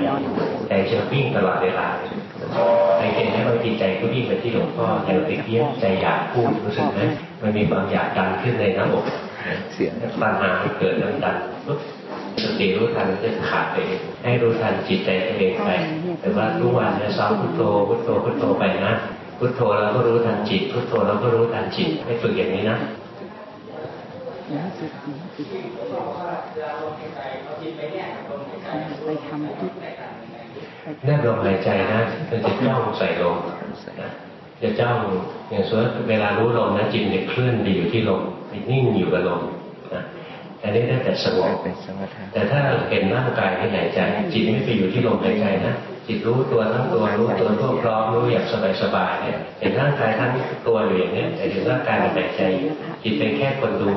ใจจะวิ่งตลอดเวลาไปเห็นไหมบางทีใจก็วิ่งไปที่หลวงพ่ออย่างติดเยี่ยใจอยากพูดรู้สึกไหมมันมีความอยากดันขึ้นในหน้าอกเสียงปัญหาเกิดดันดันปุ๊บ สติรู้ทันจะขาดไปให้รู้ทันจิตใจตัวเองไป แต่ว่าทุกวันเนี่ยซ้อมพุทโธพุทโธพุทโธไปนะพุทโธแล้วก็รู้ทันจิตพุทโธแล้วก็รู้ทันจิตให้ฝึกอย่างนี้นะไปทำทุกแนบลมหายใจนะมันจะจ้องใส่ลมจะจ้องอย่างส่วนเวลารู้ลมนะจิตจะเคลื่อนไปอยู่ที่ลมนิ่งอยู่กับลมนะ อันนี้ได้แต่สงบแต่ถ้าเห็นร่างกายที่หายใจจิตไม่ไปอยู่ที่ลมหายใจนะจิตรู้ตัวทั้งตัวรู้ตัวทั่วพร้อมรู้อย่างสบายๆเนี่ยเห็นร่างกายทั้งตัวอยู่อย่างนี้แต่ถึงร่างกายมันหายใจจิตเป็นแค่คนดู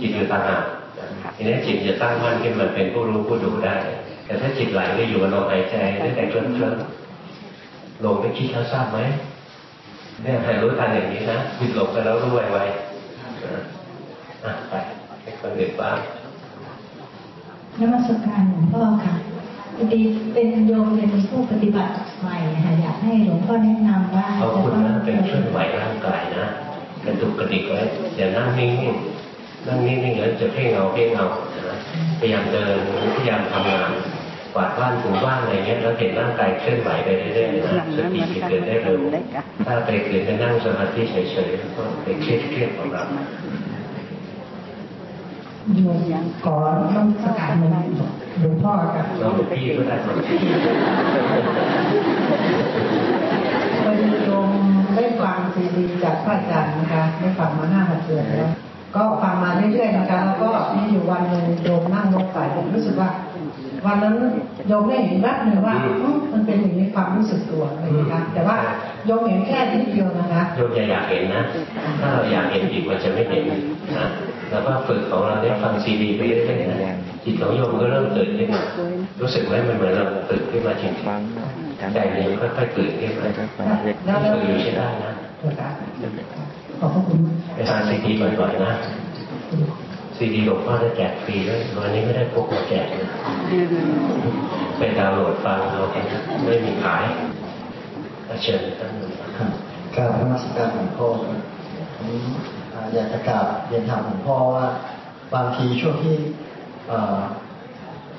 จิตอยู่ต่างหากทีนี้จิตจะตั้งมั่นขึ้นมาเป็นผู้รู้ผู้ดูได้ แต่ถ้าจิตไหลไปอยู่กับลมหายใจได้แต่เคลื่อนเคลื่อนลงไปคิดแล้วทราบไหมเนี่ยให้รู้ทันอย่างนี้นะจิตหลงไปแล้วรู้ไวๆอะไป ให้คนอื่นบ้างนมัสการหลวงพ่อค่ะพอดีเป็นโยมเป็นผู้ปฏิบัติใหม่ค่ะอยากให้หลวงพ่อแนะนำว่าจะต้องเป็นเคลื่อนไหวร่างกายนะกระดุกกระดิกไว้อย่านั่งนิ่งๆนั่งนิ่งๆแล้วจะเพ่งเอาเพ่งเอาพยายามเดินพยายามทำงานกวาดบ้านถูบ้านอะไรเงี้ยแล้วเห็นร่างกายเคลื่อนไหวไปเรื่อยๆนะสติจะเกิดได้เร็วถ้าไปเกิดไปนั่งสมาธิเฉยๆก็ไปเครียดๆของเราโยมยัง ขอต้องสกัดมันหลวงพ่อกับหลวงพี่ก็ได้พอดีโยมได้ฟังซีดีจากพระอาจารย์นะคะได้ฟังมาห้าหกเดือนแล้วก็ฟังมาเรื่อยๆนะคะแล้วก็มีอยู่วันหนึ่งโยมนั่งรถไฟผมรู้สึกว่า วันนั้นโยมได้เห็นแวบหนึ่งว่ามันเป็นอย่างนี้ความรู้สึกตัวเลยนะคะแต่ว่าโยมเห็นแค่นิดเดียวนะคะโยมอยากเห็นนะถ้าเราอยากเห็นอีกมันจะไม่เห็นนะแล้วก็ฝึกของเราได้ฟังซีดีไปเรื่อยๆนะจิตของโยมก็เริ่มตื่นขึ้นมารู้สึกไหมมันเหมือนเราตื่นขึ้นมาจริงๆใจเนี่ยค่อยๆตื่นขึ้นมาฝึกอยู่ใช่ได้นะขอบคุณไปฟังซีดีบ่อยๆนะ ซีดีหลวงพ่อจะแจกฟรีด้วยวันนี้ไม่ได้พกมาแจกนะไปดาวน์โหลดฟังเราไม่มีขายเชิญท่านกราบนมัสการหลวงพ่ออยากจะกราบเรียนถามหลวงพ่อว่า บางทีช่วงที่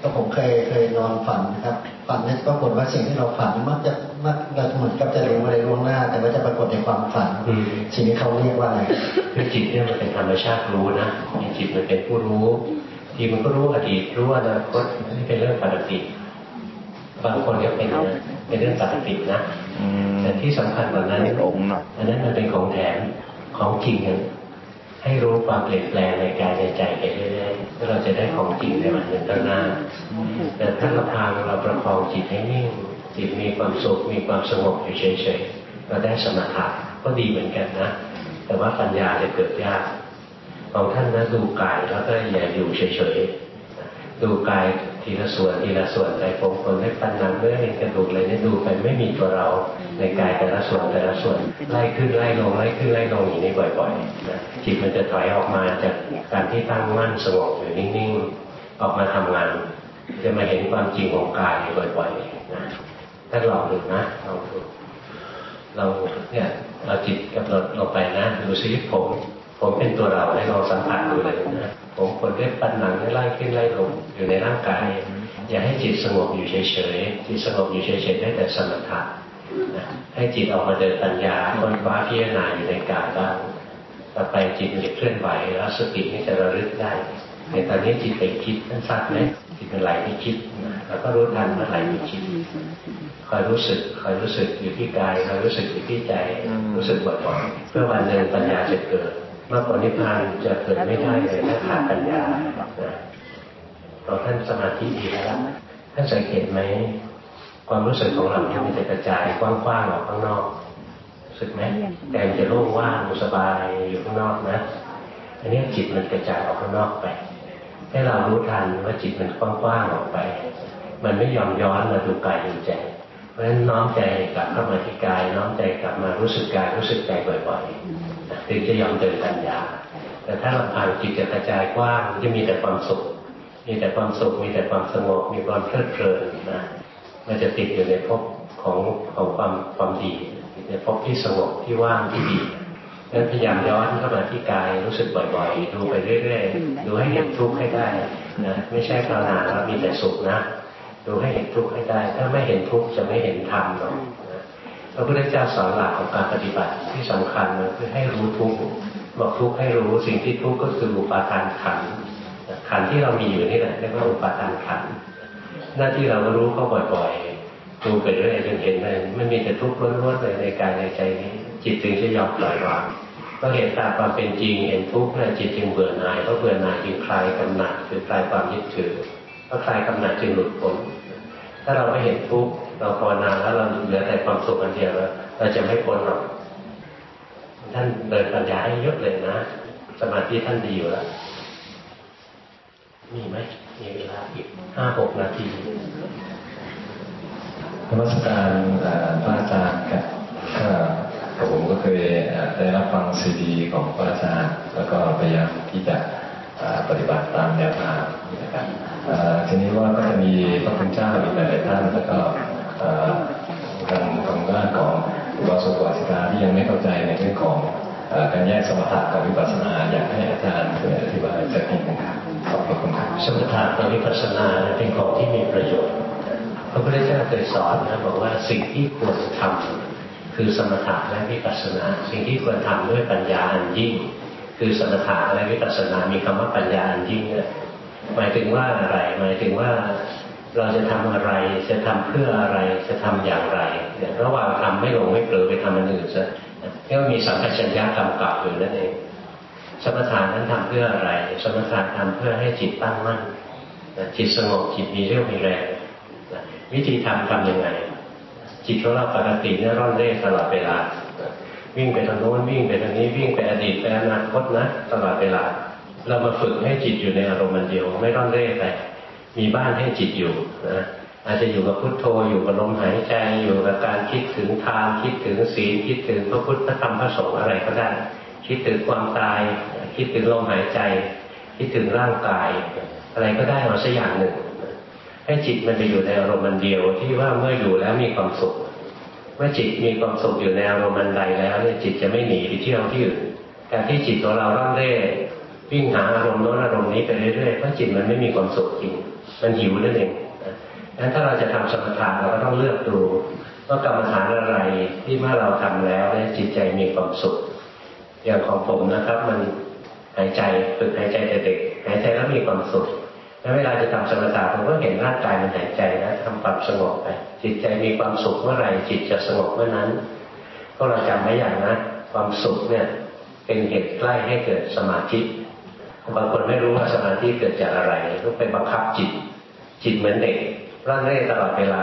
ก็ผมเคยเคยนอนฝันนะครับฝันเนี่ยปรากฏว่าสิ่งที่เราฝันมักจะมักเราเหมือนกับจะรู้อะไรล่วงหน้า แต่ว่าจะปรากฏในความฝันสิ่งนี้เขาเรียกว่าอะไรคือจิตเนี่ยมันเป็นธรรมชาติรู้นะจิตมันเป็นผู้รู้ทีมันก็รู้อดีตรู้อนาคตนี่เป็นเรื่องปกติบางคนก็เป็นเป็นเรื่องปกตินะแต่ที่สำคัญกว่านั้นอันนั้นมันเป็นของแถมของจริง ให้รู้ความเปลี่ยนแปลงในกายในใจไปเรื่อยๆแล้วเราจะได้ของจริงในวันหนึ่งข้างหน้า แต่ถ้าเราพางเราประคองจิตให้นิ่ง จิตมีความสุขมีความสงบอยู่เฉยๆเราได้สมถะก็ดีเหมือนกันนะ แต่ว่าปัญญาจะเกิดยากของท่านนะดูกายแล้วก็อย่าอยู่เฉยๆดูกาย ทีละส่วนทีละส่วนไปผมคนได้ปันนังเนื้อเอ็นกระดูกอะไรนี่ดูไปไม่มีตัวเราในกายแต่ละส่วนแต่ละส่วนไล่ขึ้นไล่ลงไล่ขึ้นไล่ลงอย่างนี้บ่อยๆนะจิตมันจะถอยออกมาจากการที่ตั้งมั่นสงบอยู่นิ่งๆออกมาทำงาน จะมาเห็นความจริงของกายบ่อยๆนะถ้าลองดูนะลองดูเราเนี่ยเราจิตกำหนดลงไปนะดูซิผม ผมเป็นตัวเราให้เราสัมผัสดูเลยนะ ผมคนเล็บปันหนังไล่ขึ้นไล่ลงอยู่ในร่างกาย อย่าให้จิตสงบอยู่เฉยๆจิตสงบอยู่เฉยๆได้แต่สมถะให้จิตออกมาเดินปัญญาค้นคว้าพิจารณาอยู่ในกายบ้างต่อไปจิตมันจะเคลื่อนไหวแล้วสตินี่จะระลึกได้ในตอนนี้จิตไปคิดนั่นสักไหมจิตมันไหลไปคิดแล้วก็รู้ทันมันไหลไปคิดคอยรู้สึกคอยรู้สึกอยู่ที่กายคอยรู้สึกอยู่ที่ใจรู้สึกบ่อยๆเพื่อวันหนึ่งปัญญาจะเกิด มากกว่านิพพานจะเกิดไม่ได้เลยถ้าขาดปัญญาเราท่านสมาธิดีแล้วท่านสังเกตไหมความรู้สึกของเราที่มันจะกระจายกว้างๆออกข้างนอกรู้สึกไหมแต่มันจะโล่งว่างสบายอยู่ข้างนอกนะอันนี้จิตมันกระจายออกข้างนอกไป ให้เรารู้ทันว่าจิตมันกว้างๆออกไป มันไม่ยอมย้อนมาดูกายดูใจเพราะฉะนั้นน้อมใจกลับเข้ามาที่กายน้อมใจกลับมารู้สึกกายรู้สึกใจบ่อยๆ ถึงจะยอมเดินปัญญา แต่ถ้าลำพังจิตจะกระจายกว้างจะมีแต่ความสุข มีแต่ความสุข มีแต่ความสงบ มีความเพลิดเพลินนะ มันจะติดอยู่ในภพของของความความดี ในภพที่สงบที่ว่างที่ดีนั้นพยายามย้อนเข้ามาที่กายรู้สึกบ่อยๆ ดูไปเรื่อยๆ ดูให้เห็นทุกข์ให้ได้นะ ไม่ใช่ภาวนาแล้วมีแต่สุขนะ ดูให้เห็นทุกข์ให้ได้ ถ้าไม่เห็นทุกข์จะไม่เห็นธรรมหรอก พระพุทธเจ้าสอนหลักของการปฏิบัติที่สำคัญคือให้รู้ทุกข์บอกทุกข์ให้รู้สิ่งที่ทุกข์ก็คืออุปาทานขันขันที่เรามีอยู่นี่แหละเรียกว่าอุปาทานขันหน้าที่เราก็รู้ก็บ่อยๆดูไปเรื่อยจนเห็นเลยมันมีแต่ทุกข์ล้วนๆเลยในกายในใจนี้ จิตถึงจะยอมปล่อยวางก็เห็นตามความเป็นจริงเห็นทุกข์นะจิตจึงเบื่อหน่ายเพราะเบื่อหน่ายจึงคลายกำหนัดคือคลายความยึดถือเพราะคลายกำหนัดจึงหลุดพ้น ถ้าเราไม่เห็นทุกข์เราภาวนาแล้วเราเหลือแต่ความสุขอันเดียวแล้วเราจะไม่พ้นหรอกท่านเดินปัญญาให้เยอะเลยนะ สมาธิท่านดีอยู่แล้วมีไหมมีเวลาอีกห้าหกนาทีธรรมสการพระอาจารย์ครับผมก็เคยได้รับฟังซีดีของพระอาจารย์ แล้วก็พยายามที่จะปฏิบัติตามแนวทางนะครับ ทีนี้ว่าก็จะมีพระคุณเจ้าอีกหลายท่านแล้วก็ทางทางด้านของอุบาสกวาสิกาที่ยังไม่เข้าใจในเรื่องของการแยกสมถะกับวิปัสสนาอยากให้อาจารย์ช่วยอธิบายสักนิดนึงครับขอบคุณครับสมถะกับวิปัสสนาเป็นของที่มีประโยชน์พระพุทธเจ้าเคยสอนนะบอกว่าสิ่งที่ควรทำคือสมถะและวิปัสสนา สิ่งที่ควรทำด้วยปัญญาอันยิ่ง คือสมถะและวิปัสสนา มีคำว่าปัญญาอันยิ่งเนี่ย หมายถึงว่าอะไร หมายถึงว่าเราจะทำอะไร จะทำเพื่ออะไร จะทำอย่างไรระหว่างทำไม่หลงไม่เผลอไปทำอันอื่นซะเรียกว่ามีสัมปชัญญะกำกับอยู่นั่นเอง สมถะนั้นทำเพื่ออะไร สมถะทำเพื่อให้จิตตั้งมั่น จิตสงบจิตมีเรี่ยวมีแรง วิธีทำทำยังไง จิตของเราปกติเนี่ยร่อนเร่ตลอดเวลา วิ่งไปทางโน้นวิ่งไปทางนี้วิ่งไปอดีตไปอนาคตนะตลอดเวลา เรามาฝึกให้จิตอยู่ในอารมณ์เดียวไม่ร่อนเร่ไปมีบ้านให้จิตอยู่นะอาจจะอยู่กับพุทโธอยู่กับลมหายใจอยู่กับการคิดถึงทานคิดถึงศีลคิดถึงพระพุทธธรรมพระสงฆ์อะไรก็ได้ คิดถึงความตาย คิดถึงลมหายใจ คิดถึงร่างกาย อะไรก็ได้เอาสักอย่างหนึ่ง ให้จิตมันไปอยู่ในอารมณ์มันเดียวที่ว่าเมื่ออยู่แล้วมีความสุข เมื่อจิตมีความสุขอยู่ในอารมณ์ใดแล้วเนี่ยจิตจะไม่หนีไปเที่ยวที่อื่นการที่จิตของเราร่อนเร่ วิ่งหาอารมณ์โน้นอารมณ์นี้ไปเรื่อยๆเพราะจิตมันไม่มีความสุขจริงมันหิวนั่นเองงั้นถ้าเราจะทำสมถะเราก็ต้องเลือกดูว่ากรรมฐานอะไรที่เมื่อเราทำแล้วเนี่ยจิตใจมีความสุข อย่างของผมนะครับ มันหายใจฝึกหายใจแต่เด็กหายใจแล้วมีความสุขแล้วเวลาจะทำสมถะผมก็เห็นร่างกายมันหายใจนะทำความสงบไป จิตใจมีความสุขเมื่อไหร่จิตจะสงบเมื่อนั้นก็เราจำไว้อย่างนะ ความสุขเนี่ย เป็นเหตุใกล้ให้เกิดสมาธิ บางคนไม่รู้ว่าสมาธิเกิดจากอะไรต้องไปบังคับจิต จิตเหมือนเด็กร่อนเร่ตลอดเวลา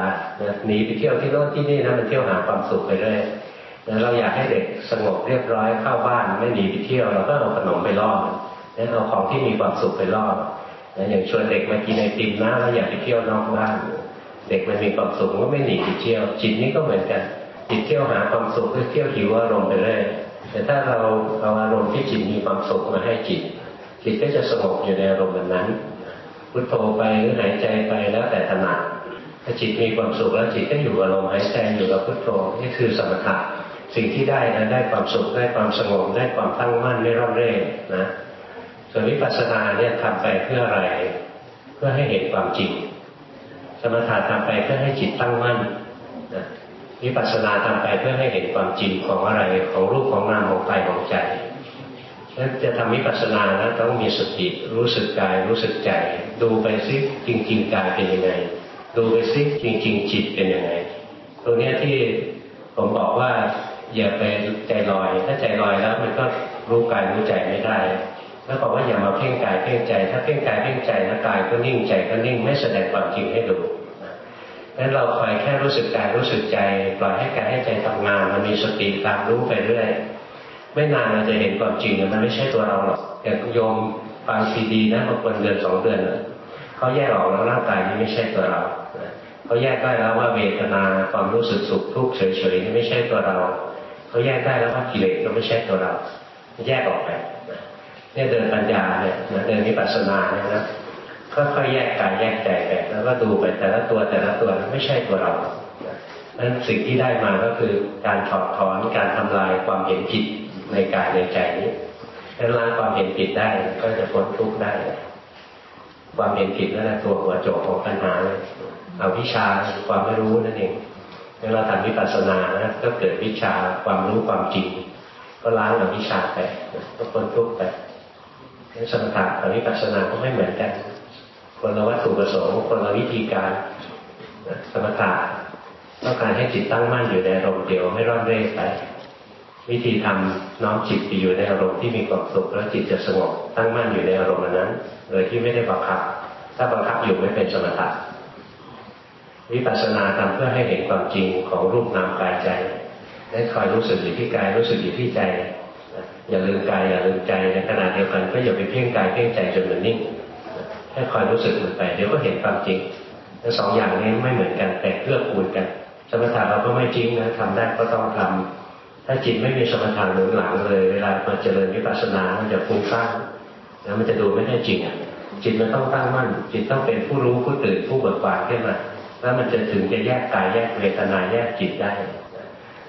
หนีไปเที่ยวที่โน่นที่นี่นะมันเที่ยวหาความสุขไปเรื่อยเราอยากให้เด็กสงบเรียบร้อยเข้าบ้านไม่หนีไปเที่ยวเราก็เอาขนมไปล่อแล้วเอาของที่มีความสุขไปล่ออย่างชวนเด็กมากินไอติมนะแล้วอยากไปเที่ยวนอกบ้านเด็กมันมีความสุขก็ไม่หนีไปเที่ยว จิตนี้ก็เหมือนกันจิตเที่ยวหาความสุขเพื่อเที่ยวหิวอารมณ์ไปเรื่อยแต่ถ้าเราเอาอารมณ์ที่จิตมีความสุขมาให้จิต จิตก็จะสงบอยู่ในอารมณ์นั้นพุทโธไปหรือหายใจไปแล้วแต่ถนัดถ้าจิตมีความสุขแล้วจิตก็อยู่กับลมหายใจอยู่กับพุทโธนี่คือสมถะสิ่งที่ได้นะได้ความสุขได้ความสงบได้ความตั้งมั่นไม่ร่อนเร่นะส่วนวิปัสสนาเนี่ยทำไปเพื่ออะไร เพื่อให้เห็นความจริง สมถะทำไปเพื่อให้จิตตั้งมั่นนะวิปัสสนาทำไปเพื่อให้เห็นความจริงของอะไรของรูปของนามของกายของใจ นั้นจะทำวิปัสสนานะต้องมีสติรู้สึกกายรู้สึกใจ ดูไปซิจริงๆกายเป็นยังไง ดูไปซิจริงๆจิตเป็นยังไงตรงนี้ที่ผมบอกว่าอย่าไปใจลอย ถ้าใจลอยแล้วมันก็รู้กายรู้ใจไม่ได้แล้วบอกว่าอย่ามาเพ่งกายเพ่งใจ ถ้าเพ่งกายเพ่งใจแล้วกายก็นิ่งใจก็นิ่งไม่แสดงความจริงให้ดูงั้นเราคอยแค่รู้สึกกายรู้สึกใจปล่อยให้กายให้ใจทำงาน มันมีสติตามรู้ไปเรื่อย ไม่นานเราจะเห็นความจริงมันไม่ใช่ตัวเราหรอกอย่างโยมฟังซีดีนะบางคนเดือนสองเดือนเขาแยกออกแล้วร่างกายนี้ไม่ใช่ตัวเราเขาแยกได้แล้วว่าเวทนาความรู้สึกสุขทุกข์เฉยๆนี่ไม่ใช่ตัวเราเขาแยกได้แล้วว่ากิเลสก็ไม่ใช่ตัวเรา แยกออกไปเนี่ยเดินปัญญาเนี่ยเดินนิพพานาเนี่ยนะค่อยๆแยกกายแยกใจไปแล้วก็ดูไปแต่ละตัวแต่ละตัวไม่ใช่ตัวเรานั้นสิ่งที่ได้มาก็คือการถอดถอนการทำลายความเห็นผิด ในกายในใจนี้ถ้าล้างความเห็นผิดได้ก็จะพ้นทุกข์ได้ ความเห็นผิดนั่นแหละตัวหัวโจกของปัญหาเลยเอาวิชาความไม่รู้นั่นเองเวลาทำวิปัสสนานะก็เกิดวิชาความรู้ความจริง ก็ล้างเอาวิชาไปก็พ้นทุกข์ไปสมถะกับวิปัสสนาก็ไม่เหมือนกัน คนละวัตถุประสงค์คนละวิธีการสมถะต้องการให้จิตตั้งมั่นอยู่ในอารมณ์เดียวไม่ร่อนเร่ไป วิธีทำน้อมจิตไปอยู่ในอารมณ์ที่มีความสุขแล้วจิตจะสงบตั้งมั่นอยู่ในอารมณ์นั้น โดยที่ไม่ได้บังคับ ถ้าบังคับอยู่ไม่เป็นสมถะวิปัสสนาทำเพื่อให้เห็นความจริงของรูปนามกายใจได้คอยรู้สึกอยู่ที่กายรู้สึกอยู่ที่ใจอย่าลืมกายอย่าลืมใจในขณะเดียวกันก็อย่าไปเพ่งกายเพ่งใจจนมันนิ่งแค่คอยรู้สึกมันไปเดี๋ยวก็เห็นความจริงทั้งสองอย่างนี้ไม่เหมือนกันแต่เกื้อกูลกันสมถะเราก็ไม่จริงนะทำได้ก็ต้องทำ ถ้าจิตไม่มีสมถะหนุนหลังเลย เวลามาเจริญวิปัสสนา มันจะฟุ้งซ่านแล้วมันจะดูไม่ได้จริงอะจิตมันต้องตั้งมั่น จิตต้องเป็นผู้รู้ผู้ตื่นผู้เบิกบานขึ้นมาแล้วมันจะถึงจะแยกกายแยกเวทนาแยกจิตได้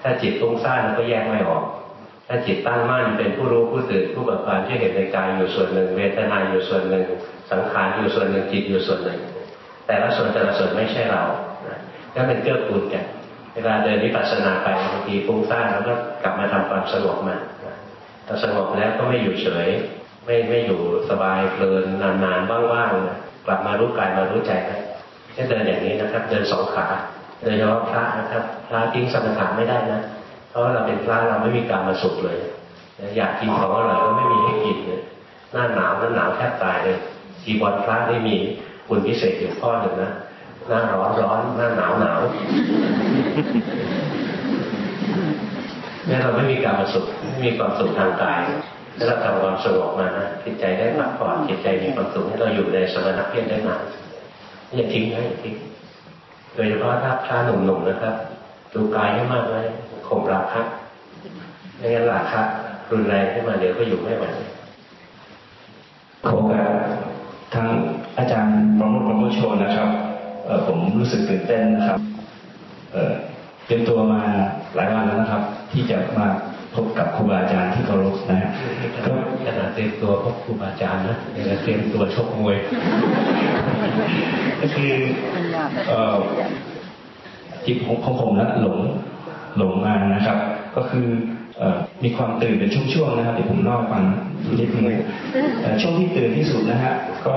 ถ้าจิตฟุ้งซ่านก็แยกไม่ออก ถ้าจิตตั้งมั่นเป็นผู้รู้ผู้ตื่นผู้เบิกบานที่เห็นในกายอยู่ส่วนหนึ่ง เวทนาอยู่ส่วนหนึ่ง สังขารอยู่ส่วนหนึ่งจิตอยู่ส่วนหนึ่ง แต่ละส่วนแต่ละส่วนไม่ใช่เราก็เป็นเกื้อกูลกัน เวลาเดินวิปัสสนาไปบางทีฟุ้งซ่านแล้วก็กลับมาทำความสงบมาพอสงบแล้วก็ไม่อยู่เฉย ไม่ไม่อยู่สบายเพลินนานๆว่างๆนะกลับมารู้กายมารู้ใจนะก็เดินอย่างนี้นะครับ เดินสองขาโดยเฉพาะพระนะครับ พระทิ้งสมถะไม่ได้นะเพราะเราเป็นพระเราไม่มีการมาสุขเลยอยากกินของอร่อยก็ไม่มีให้กินเลยหน้าหนาวหน้าหนาวแทบตายเลยจีวรพระได้มีคุณพิเศษอยู่ข้อหนึ่งนะหน้าร้อนร้อนหน้าหนาวหนาว นี่ยเราไม่มีการมาสุขไม่มีความสุขทางกายถ้าเราทำความสงบมานะจิตใจได้พักผ่อนจิตใจมีความสุขให้เราอยู่ในสมณะเพียรได้นานอย่าทิ้งนะอย่าทิ้งโดยเฉพาะถ้าพระหนุ่มๆนะครับ ดูกายให้มากเลยข่มราคะไม่งั้นราคะรุนแรงขึ้นมาเดี๋ยวก็อยู่ไม่ไหวขอกับทางอาจารย์ประโมทประโมทโชนะครับผมรู้สึกตื่นเต้นนะครับ เตรียมตัวมาหลายวันแล้วนะครับ ที่จะมาพบกับครูบาอาจารย์ที่เคารพนะฮะก็ขนาดเตรียมตัวพบครูบาอาจารย์นะเดี๋ยวเตรียมตัวชกมวย ก็คือจิตของของผมนะหลงหลงมานะครับ ก็คือมีความตื่นเป็นช่วงๆนะครับเดี๋ยวผมเล่าให้ฟังนิดนึงช่วงที่ตื่นที่สุดนะฮะก็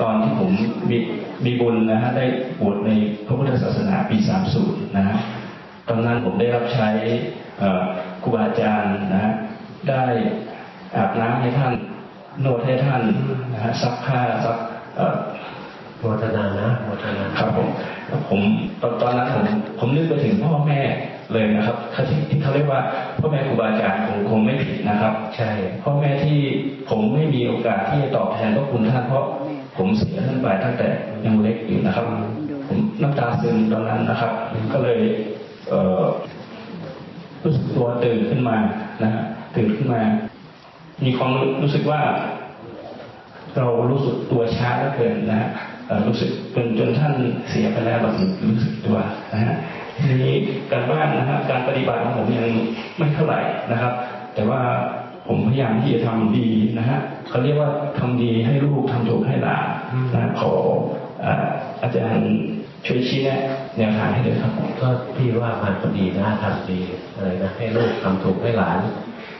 ตอนที่ผมมีมีบุญนะฮะได้บวชในพระพุทธศาสนาปีสามสูตรนะฮะตอนนั้นผมได้รับใช้ครูบาอาจารย์นะฮะได้อาบน้ำให้ท่านนวดให้ท่านนะฮะซักผ้าซักโมทนานะโมทนาครับผมผมตอนตอนนั้นผมผมนึกไปถึงพ่อแม่เลยนะครับที่ที่เขาเรียกว่าพ่อแม่ครูบาอาจารย์คงคงไม่ผิดนะครับ ใช่พ่อแม่ที่ผมไม่มีโอกาสที่จะตอบแทนพระคุณท่านเพราะ ผมเสียท่านไปตั้งแต่ยังเล็กอยู่นะครับ ผมน้ำตาซึมตอนนั้นนะครับ ก็เลยเรู้สึกตัวตื่นขึ้นมานะฮะตื่นขึ้นมา มีความรู้สึกว่า เรารู้สึกตัวช้าเหลือเกินนะฮะรู้สึกจนจนท่านเสียไปแล้วเราถึงรู้สึกตัวนะฮะทีนี้การบ้านนะฮะการปฏิบัติของผมยังไม่เท่าไหร่นะครับ แต่ว่า ผมพยายามที่จะทำดีนะฮะเขาเรียกว่าทำดีให้ลูกทำถูกให้หลานนะขออาจารย์ช่วยชี้แนะแนวทางให้ด้วยครับ ก็พี่ว่ามันก็ดีนะทำดีอะไรนะให้ลูกทำถูกให้หลาน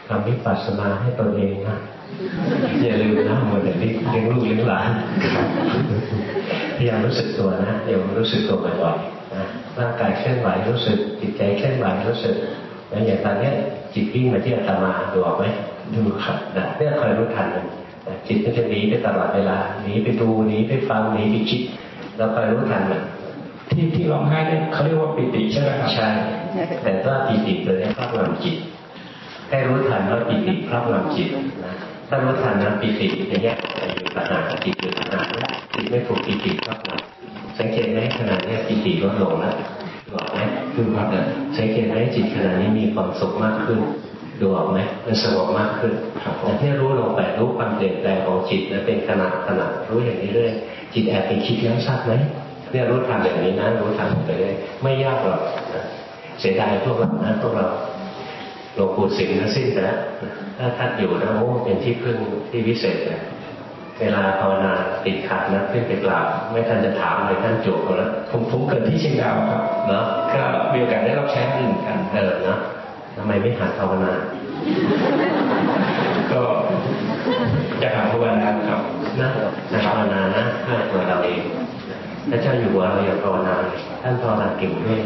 ทำวิปัสสนาให้ตนเองนะอย่าลืมนะมัวแต่เลี้ยงลูกเลี้ยงหลานพยายามรู้สึกตัวนะอย่ารู้สึกตัวบ่อยๆนะร่างกายเคลื่อนไหวรู้สึกจิตใจเคลื่อนไหวรู้สึกแล้วอย่างตอนนี้จิตวิ่งมาที่อาตมาดูออกไหม ดูครับนะเนี่ยคอยรู้ทันมันจิตมันจะหนีไปตลอดเวลาหนีไปดูหนีไปฟังหนีไปคิดเราคอยรู้ทันมันที่ที่ร้องไห้เนี่ยเขาเรียกว่าปิติใช่ไหมครับใช่แต่ว่าปิติตัวนี้ครอบงำจิตให้รู้ทันว่าปิติครอบงำจิตนะถ้ารู้ทันนะปิติจะแยกไปอยู่ขนาดจิตอยู่ขนาดจิตไม่ถูกปิติครอบงำสังเกตไหมขณะนี้ปิติลดลงแล้วดูออกไหมดูครับสังเกตไหมจิตขณะนี้มีความสุขมากขึ้น ดูออกไหมมันสงบมากขึ้นแต่ที่รู้ลงไปรู้ความเปลี่ยนแปลงของจิตนะเป็นขณะขณะรู้อย่างนี้เรื่อยจิตแอบไปคิดแล้วทราบไหมเนี่ยรู้ทันอย่างนี้นะรู้ทันไปเลยไม่ยากหรอกเสียดายพวกเรานะพวกเราหลวงปู่สิงห์นะสิ้นไปแล้วถ้าท่านอยู่นะโอ้เป็นที่พึ่งที่วิเศษเลยเวลาภาวนาติดขัดนะขึ้นไปกราบไม่ทันจะถามเลยท่านจบแล้วผมผมเกิดที่เชียงดาวครับเนาะก็มีโอกาสได้รับแชร์หนึ่งกันเออนะ ทำไมไม่หัดภาวนา ก็จะหัดภาวนาครับนะภาวนานะให้ตัวเราเองพระเจ้าอยู่หัวเราอย่าภาวนาท่านภาวนาเก่งด้วย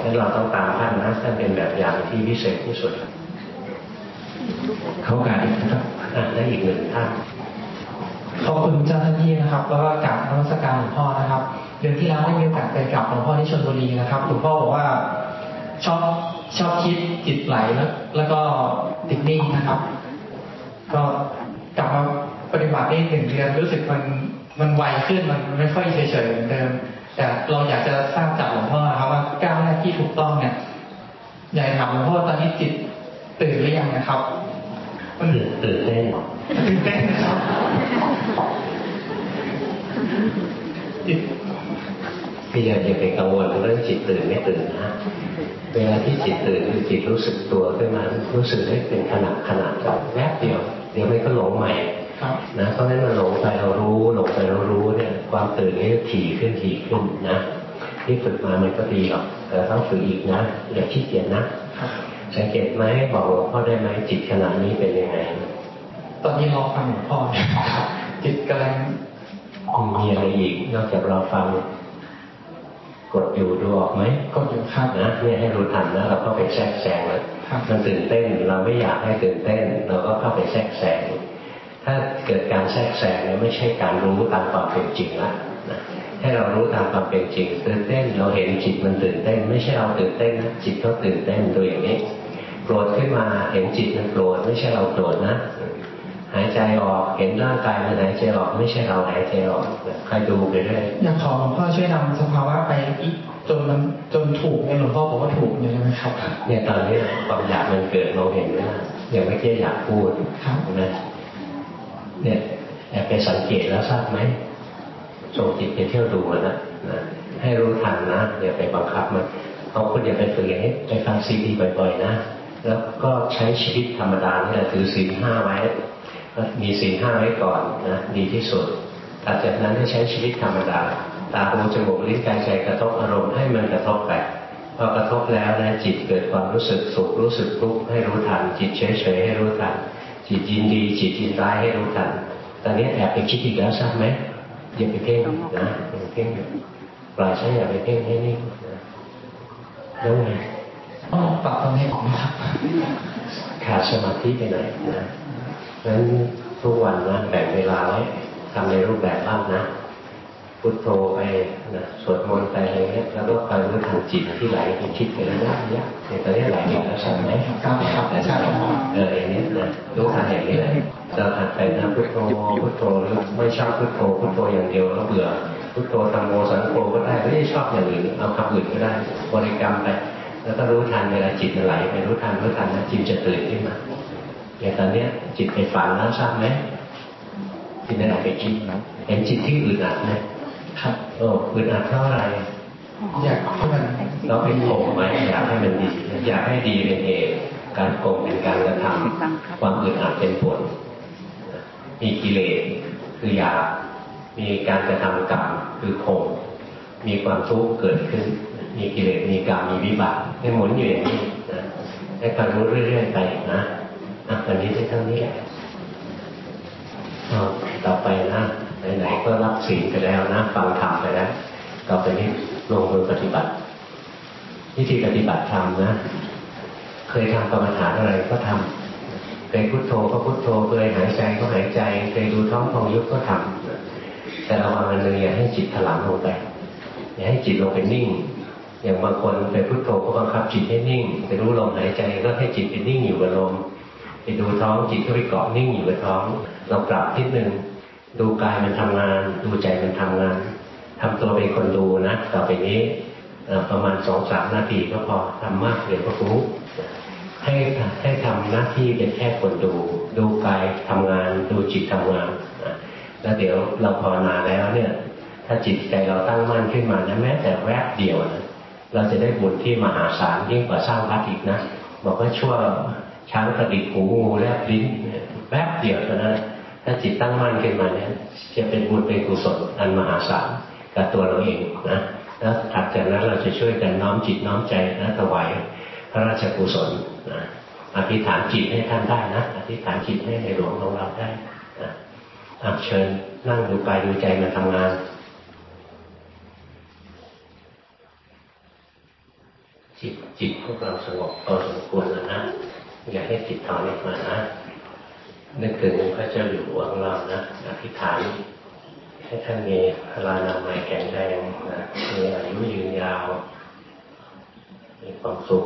แล้วเราต้องตามท่านนะท่านเป็นแบบอย่างที่พิเศษที่สุด เขาการอีกนะครับและอีกหนึ่งท่านขอบคุณเจ้าหน้าที่นะครับ แล้วก็กราบนมัสการหลวงพ่อนะครับ เดือนที่แล้วได้มีโอกาสไปกราบหลวงพ่อที่ชลบุรีนะครับหลวงพ่อบอกว่า ชอบชอบคิดจิตไหลแล้ว แล้วก็ติดนิ่งนะครับ ก็กลับมาปฏิบัติได้หนึ่งเดือนรู้สึกมันมันไวขึ้นมันไม่ค่อยเฉยๆเหมือนเดิม แต่เราอยากจะทราบจากหลวงพ่อครับว่าก้าวแรกที่ถูกต้องเนี่ยอยากถามหลวงพ่อตอนนี้จิตตื่นหรือยังนะครับมันตื่นเต้นตื่นเต้นนะครับจิต พี่อย่าอย่าไปกังวลเรื่องจิตตื่นไม่ตื่นนะเวลาที่จิตตื่นคือจิตรู้สึกตัวขึ้นมารู้สึกได้เป็นขณะขณะแวบเดียว เดี๋ยวมันก็หลงใหม่นะเพราะฉะนั้นมันหลงไปเรารู้หลงไปเรารู้เนี่ยความตื่นนี่ถี่ขึ้นถี่ขึ้นนะที่ฝึกมามันก็ดีหรอกแต่ต้องฝึกอีกนะอย่าขี้เกียจนะสังเกตไหมบอกหลวงพ่อได้ไหมจิตขณะนี้เป็นยังไง ตอนนี้รอฟังหลวงพ่อจิตกำลังมีอะไรอีกนอกจากรอฟัง กดอยู่ดูออกไหมกดอยู่ครับนะเนี่ยให้รู้ทันนะเราก็ไปแทรกแซงเลยมันตื่นเต้นเราไม่อยากให้ตื่นเต้น เราก็เข้าไปแทรกแซงถ้าเกิดการแทรกแซงเนี่ยไม่ใช่การรู้ตามความเป็นจริงละนะให้เรารู้ตามความเป็นจริง ตื่นเต้นเราเห็นจิตมันตื่นเต้น ไม่ใช่เราตื่นเต้นนะจิตเขาตื่นเต้นตัวอย่างนี้โกรธขึ้นมาเห็นจิตมันโกรธไม่ใช่เราโกรธนะ หายใจออกเห็นร่างกายมันหายใจออกไม่ใช่เราหายใจออกใครดูไปเรื่อยอยากขอหลวงพ่อช่วยนำสภาวะไปอีกจนมันจนถูกเนี่ยหลวงพ่อบอกว่าถูกเนี่ยใช่ไหมครับเนี่ยตอนนี้ความอยากมันเกิดเราเห็นไหมอย่างไม่เกี่อยากพูดนะเนี่ยแอบไปสังเกตแล้วทราบไหมส่งจิตไปเที่ยวดูนะนะให้รู้ทันนะอย่าไปบังคับมันเอาคุณอย่าไปฝึกอย่างนี้ไปฟังซีดีบ่อยๆนะแล้วก็ใช้ชีวิตธรรมดาเนี่ยถือศีลห้าไว้ มีศีลห้าไว้ก่อนนะดีที่สุดหลังจากนั้นให้ใช้ชีวิตธรรมดา ตาหูจมูกลิ้นกายใจกระทบอารมณ์ให้มันกระทบไปพอกระทบแล้วนะจิตเกิดความรู้สึกสุขรู้สึกทุกข์ให้รู้ทัน จิตเฉยๆให้รู้ทัน จิตยินดีจิตยินร้ายให้รู้ทัน ตอนนี้แอบไปคิดอีกแล้วทราบไหมอย่าไปเพ่งนะอย่าไปเพ่งปล่อยใช้อย่าไปเพ่งให้นิ่งนะแล้วไงต้องปรับตรงนี้ผมครับขาดสมาธิไปไหนนะ นั้นทุกวันนะแบ่งเวลาไว้ทำในรูปแบบบ้างนะพุทโธไปนะสวดมนต์ไปอะไรเงี้ยแล้วก็คอยรู้ทันจิตที่ไหลไปคิดไปแล้วนะเนี่ยในตอนนี้ไหลไปแล้วใช่ไหมครับครับใช่เอออย่างนี้นะรู้ทันอย่างนี้เลยเราหัดไปนะพุทโธพุทโธหรือไม่ชอบพุทโธพุทโธอย่างเดียวแล้วเบื่อพุทโธธรรมโมสังโฆก็ได้ไม่ชอบอย่างอื่นเอาคำอื่นก็ได้บริกรรมไปแล้วก็รู้ทันเวลาจิตมันไหลไปรู้ทันรู้ทันนะจิตจะตื่นขึ้นมา อย่างตอนนี้จิตไปฝันแล้วทราบไหมจิตนั่นไปคิดเห็นจิตที่อึดอัดไหมครับโอ้อึดอัดเพราะอะไร อยากให้มันเราเป็นโกงไหมอยากให้มันดี อยากให้ดีเป็นเหตุการโกงเป็นการกระทำความอึดอัดเป็นผล มีกิเลสคืออยากมีการกระทำกรรมคือโคงมีความทุกข์เกิดขึ้น มีกิเลสมีกรรมมีวิบากให้หมุนอยู่อย่างนี้นะให้การรู้เรื่อยๆไปนะ อะวันนี้ได้เท่านี้แหละต่อไปนะไหนๆก็รับสิ่งไปแล้วนะฟังธรรมไปแล้วต่อไปนี้ลงมือปฏิบัติ วิธีปฏิบัติธรรมนะ เคยทำกรรมฐานอะไรก็ทำเคยพุโทโธก็พุโทโธเคยหายใจก็หายใจเคยดูท้องพองยุบก็ทำแต่ระวังอันหนึ่งอย่าให้จิตถลำลงไปอย่าให้จิตลงไปนิ่ง อย่างบางคนไปพุโทโธก็บังคับจิตให้นิ่งไปรู้ลมหายใจก็ให้จิตเป็นนิ่งอยู่กับลม ไปดูท้องจิตก็ไปเกาะนิ่งอยู่กับท้อง เราปรับทิศหนึ่งดูกายมันทำงาน ดูใจมันทำงานททำตัวเป็นคนดูนะต่อไปนี้ประมาณสองสามนาทีก็พอทำมากเดี๋ยวก็รู้ให้ให้ทำหน้าที่เป็นแค่คนดู ดูกายทำงาน ดูจิตทำงานแล้วเดี๋ยวเราพอนาแล้วเนี่ย ถ้าจิตใจเราตั้งมั่นขึ้นมานะแม้แต่แวบเดียวนะเราจะได้บุญที่มหาศาลยิ่งกว่าสร้างวัดอีกนะบอกว่าชั่ว ช้างกระดิกหูงูแลบลิ้นแวบเดียวเท่านั้นถ้าจิตตั้งมั่นขึ้นมาเนี่ยจะเป็นบุญเป็นกุศลอันมหาศาลกับตัวเราเองนะแล้วถัดจากนั้นเราจะช่วยกันน้อมจิตน้อมใจนะถวายพระราชกุศลนะอธิษฐานจิตให้ท่านได้นะอธิษฐานจิตให้ในหลวงของเราได้นะเชิญนั่งดูกายดูใจมาทำงานจิตจิตพวกเราสงบพอสมควรแล้วนะ อย่าให้จิตถอนออกมานะนึกถึงพระเจ้าอยู่หัวของเรานะอธิษฐานให้ท่านมีพลานามัยแข็งแรงนะมีอายุยืนยาว มีความสุข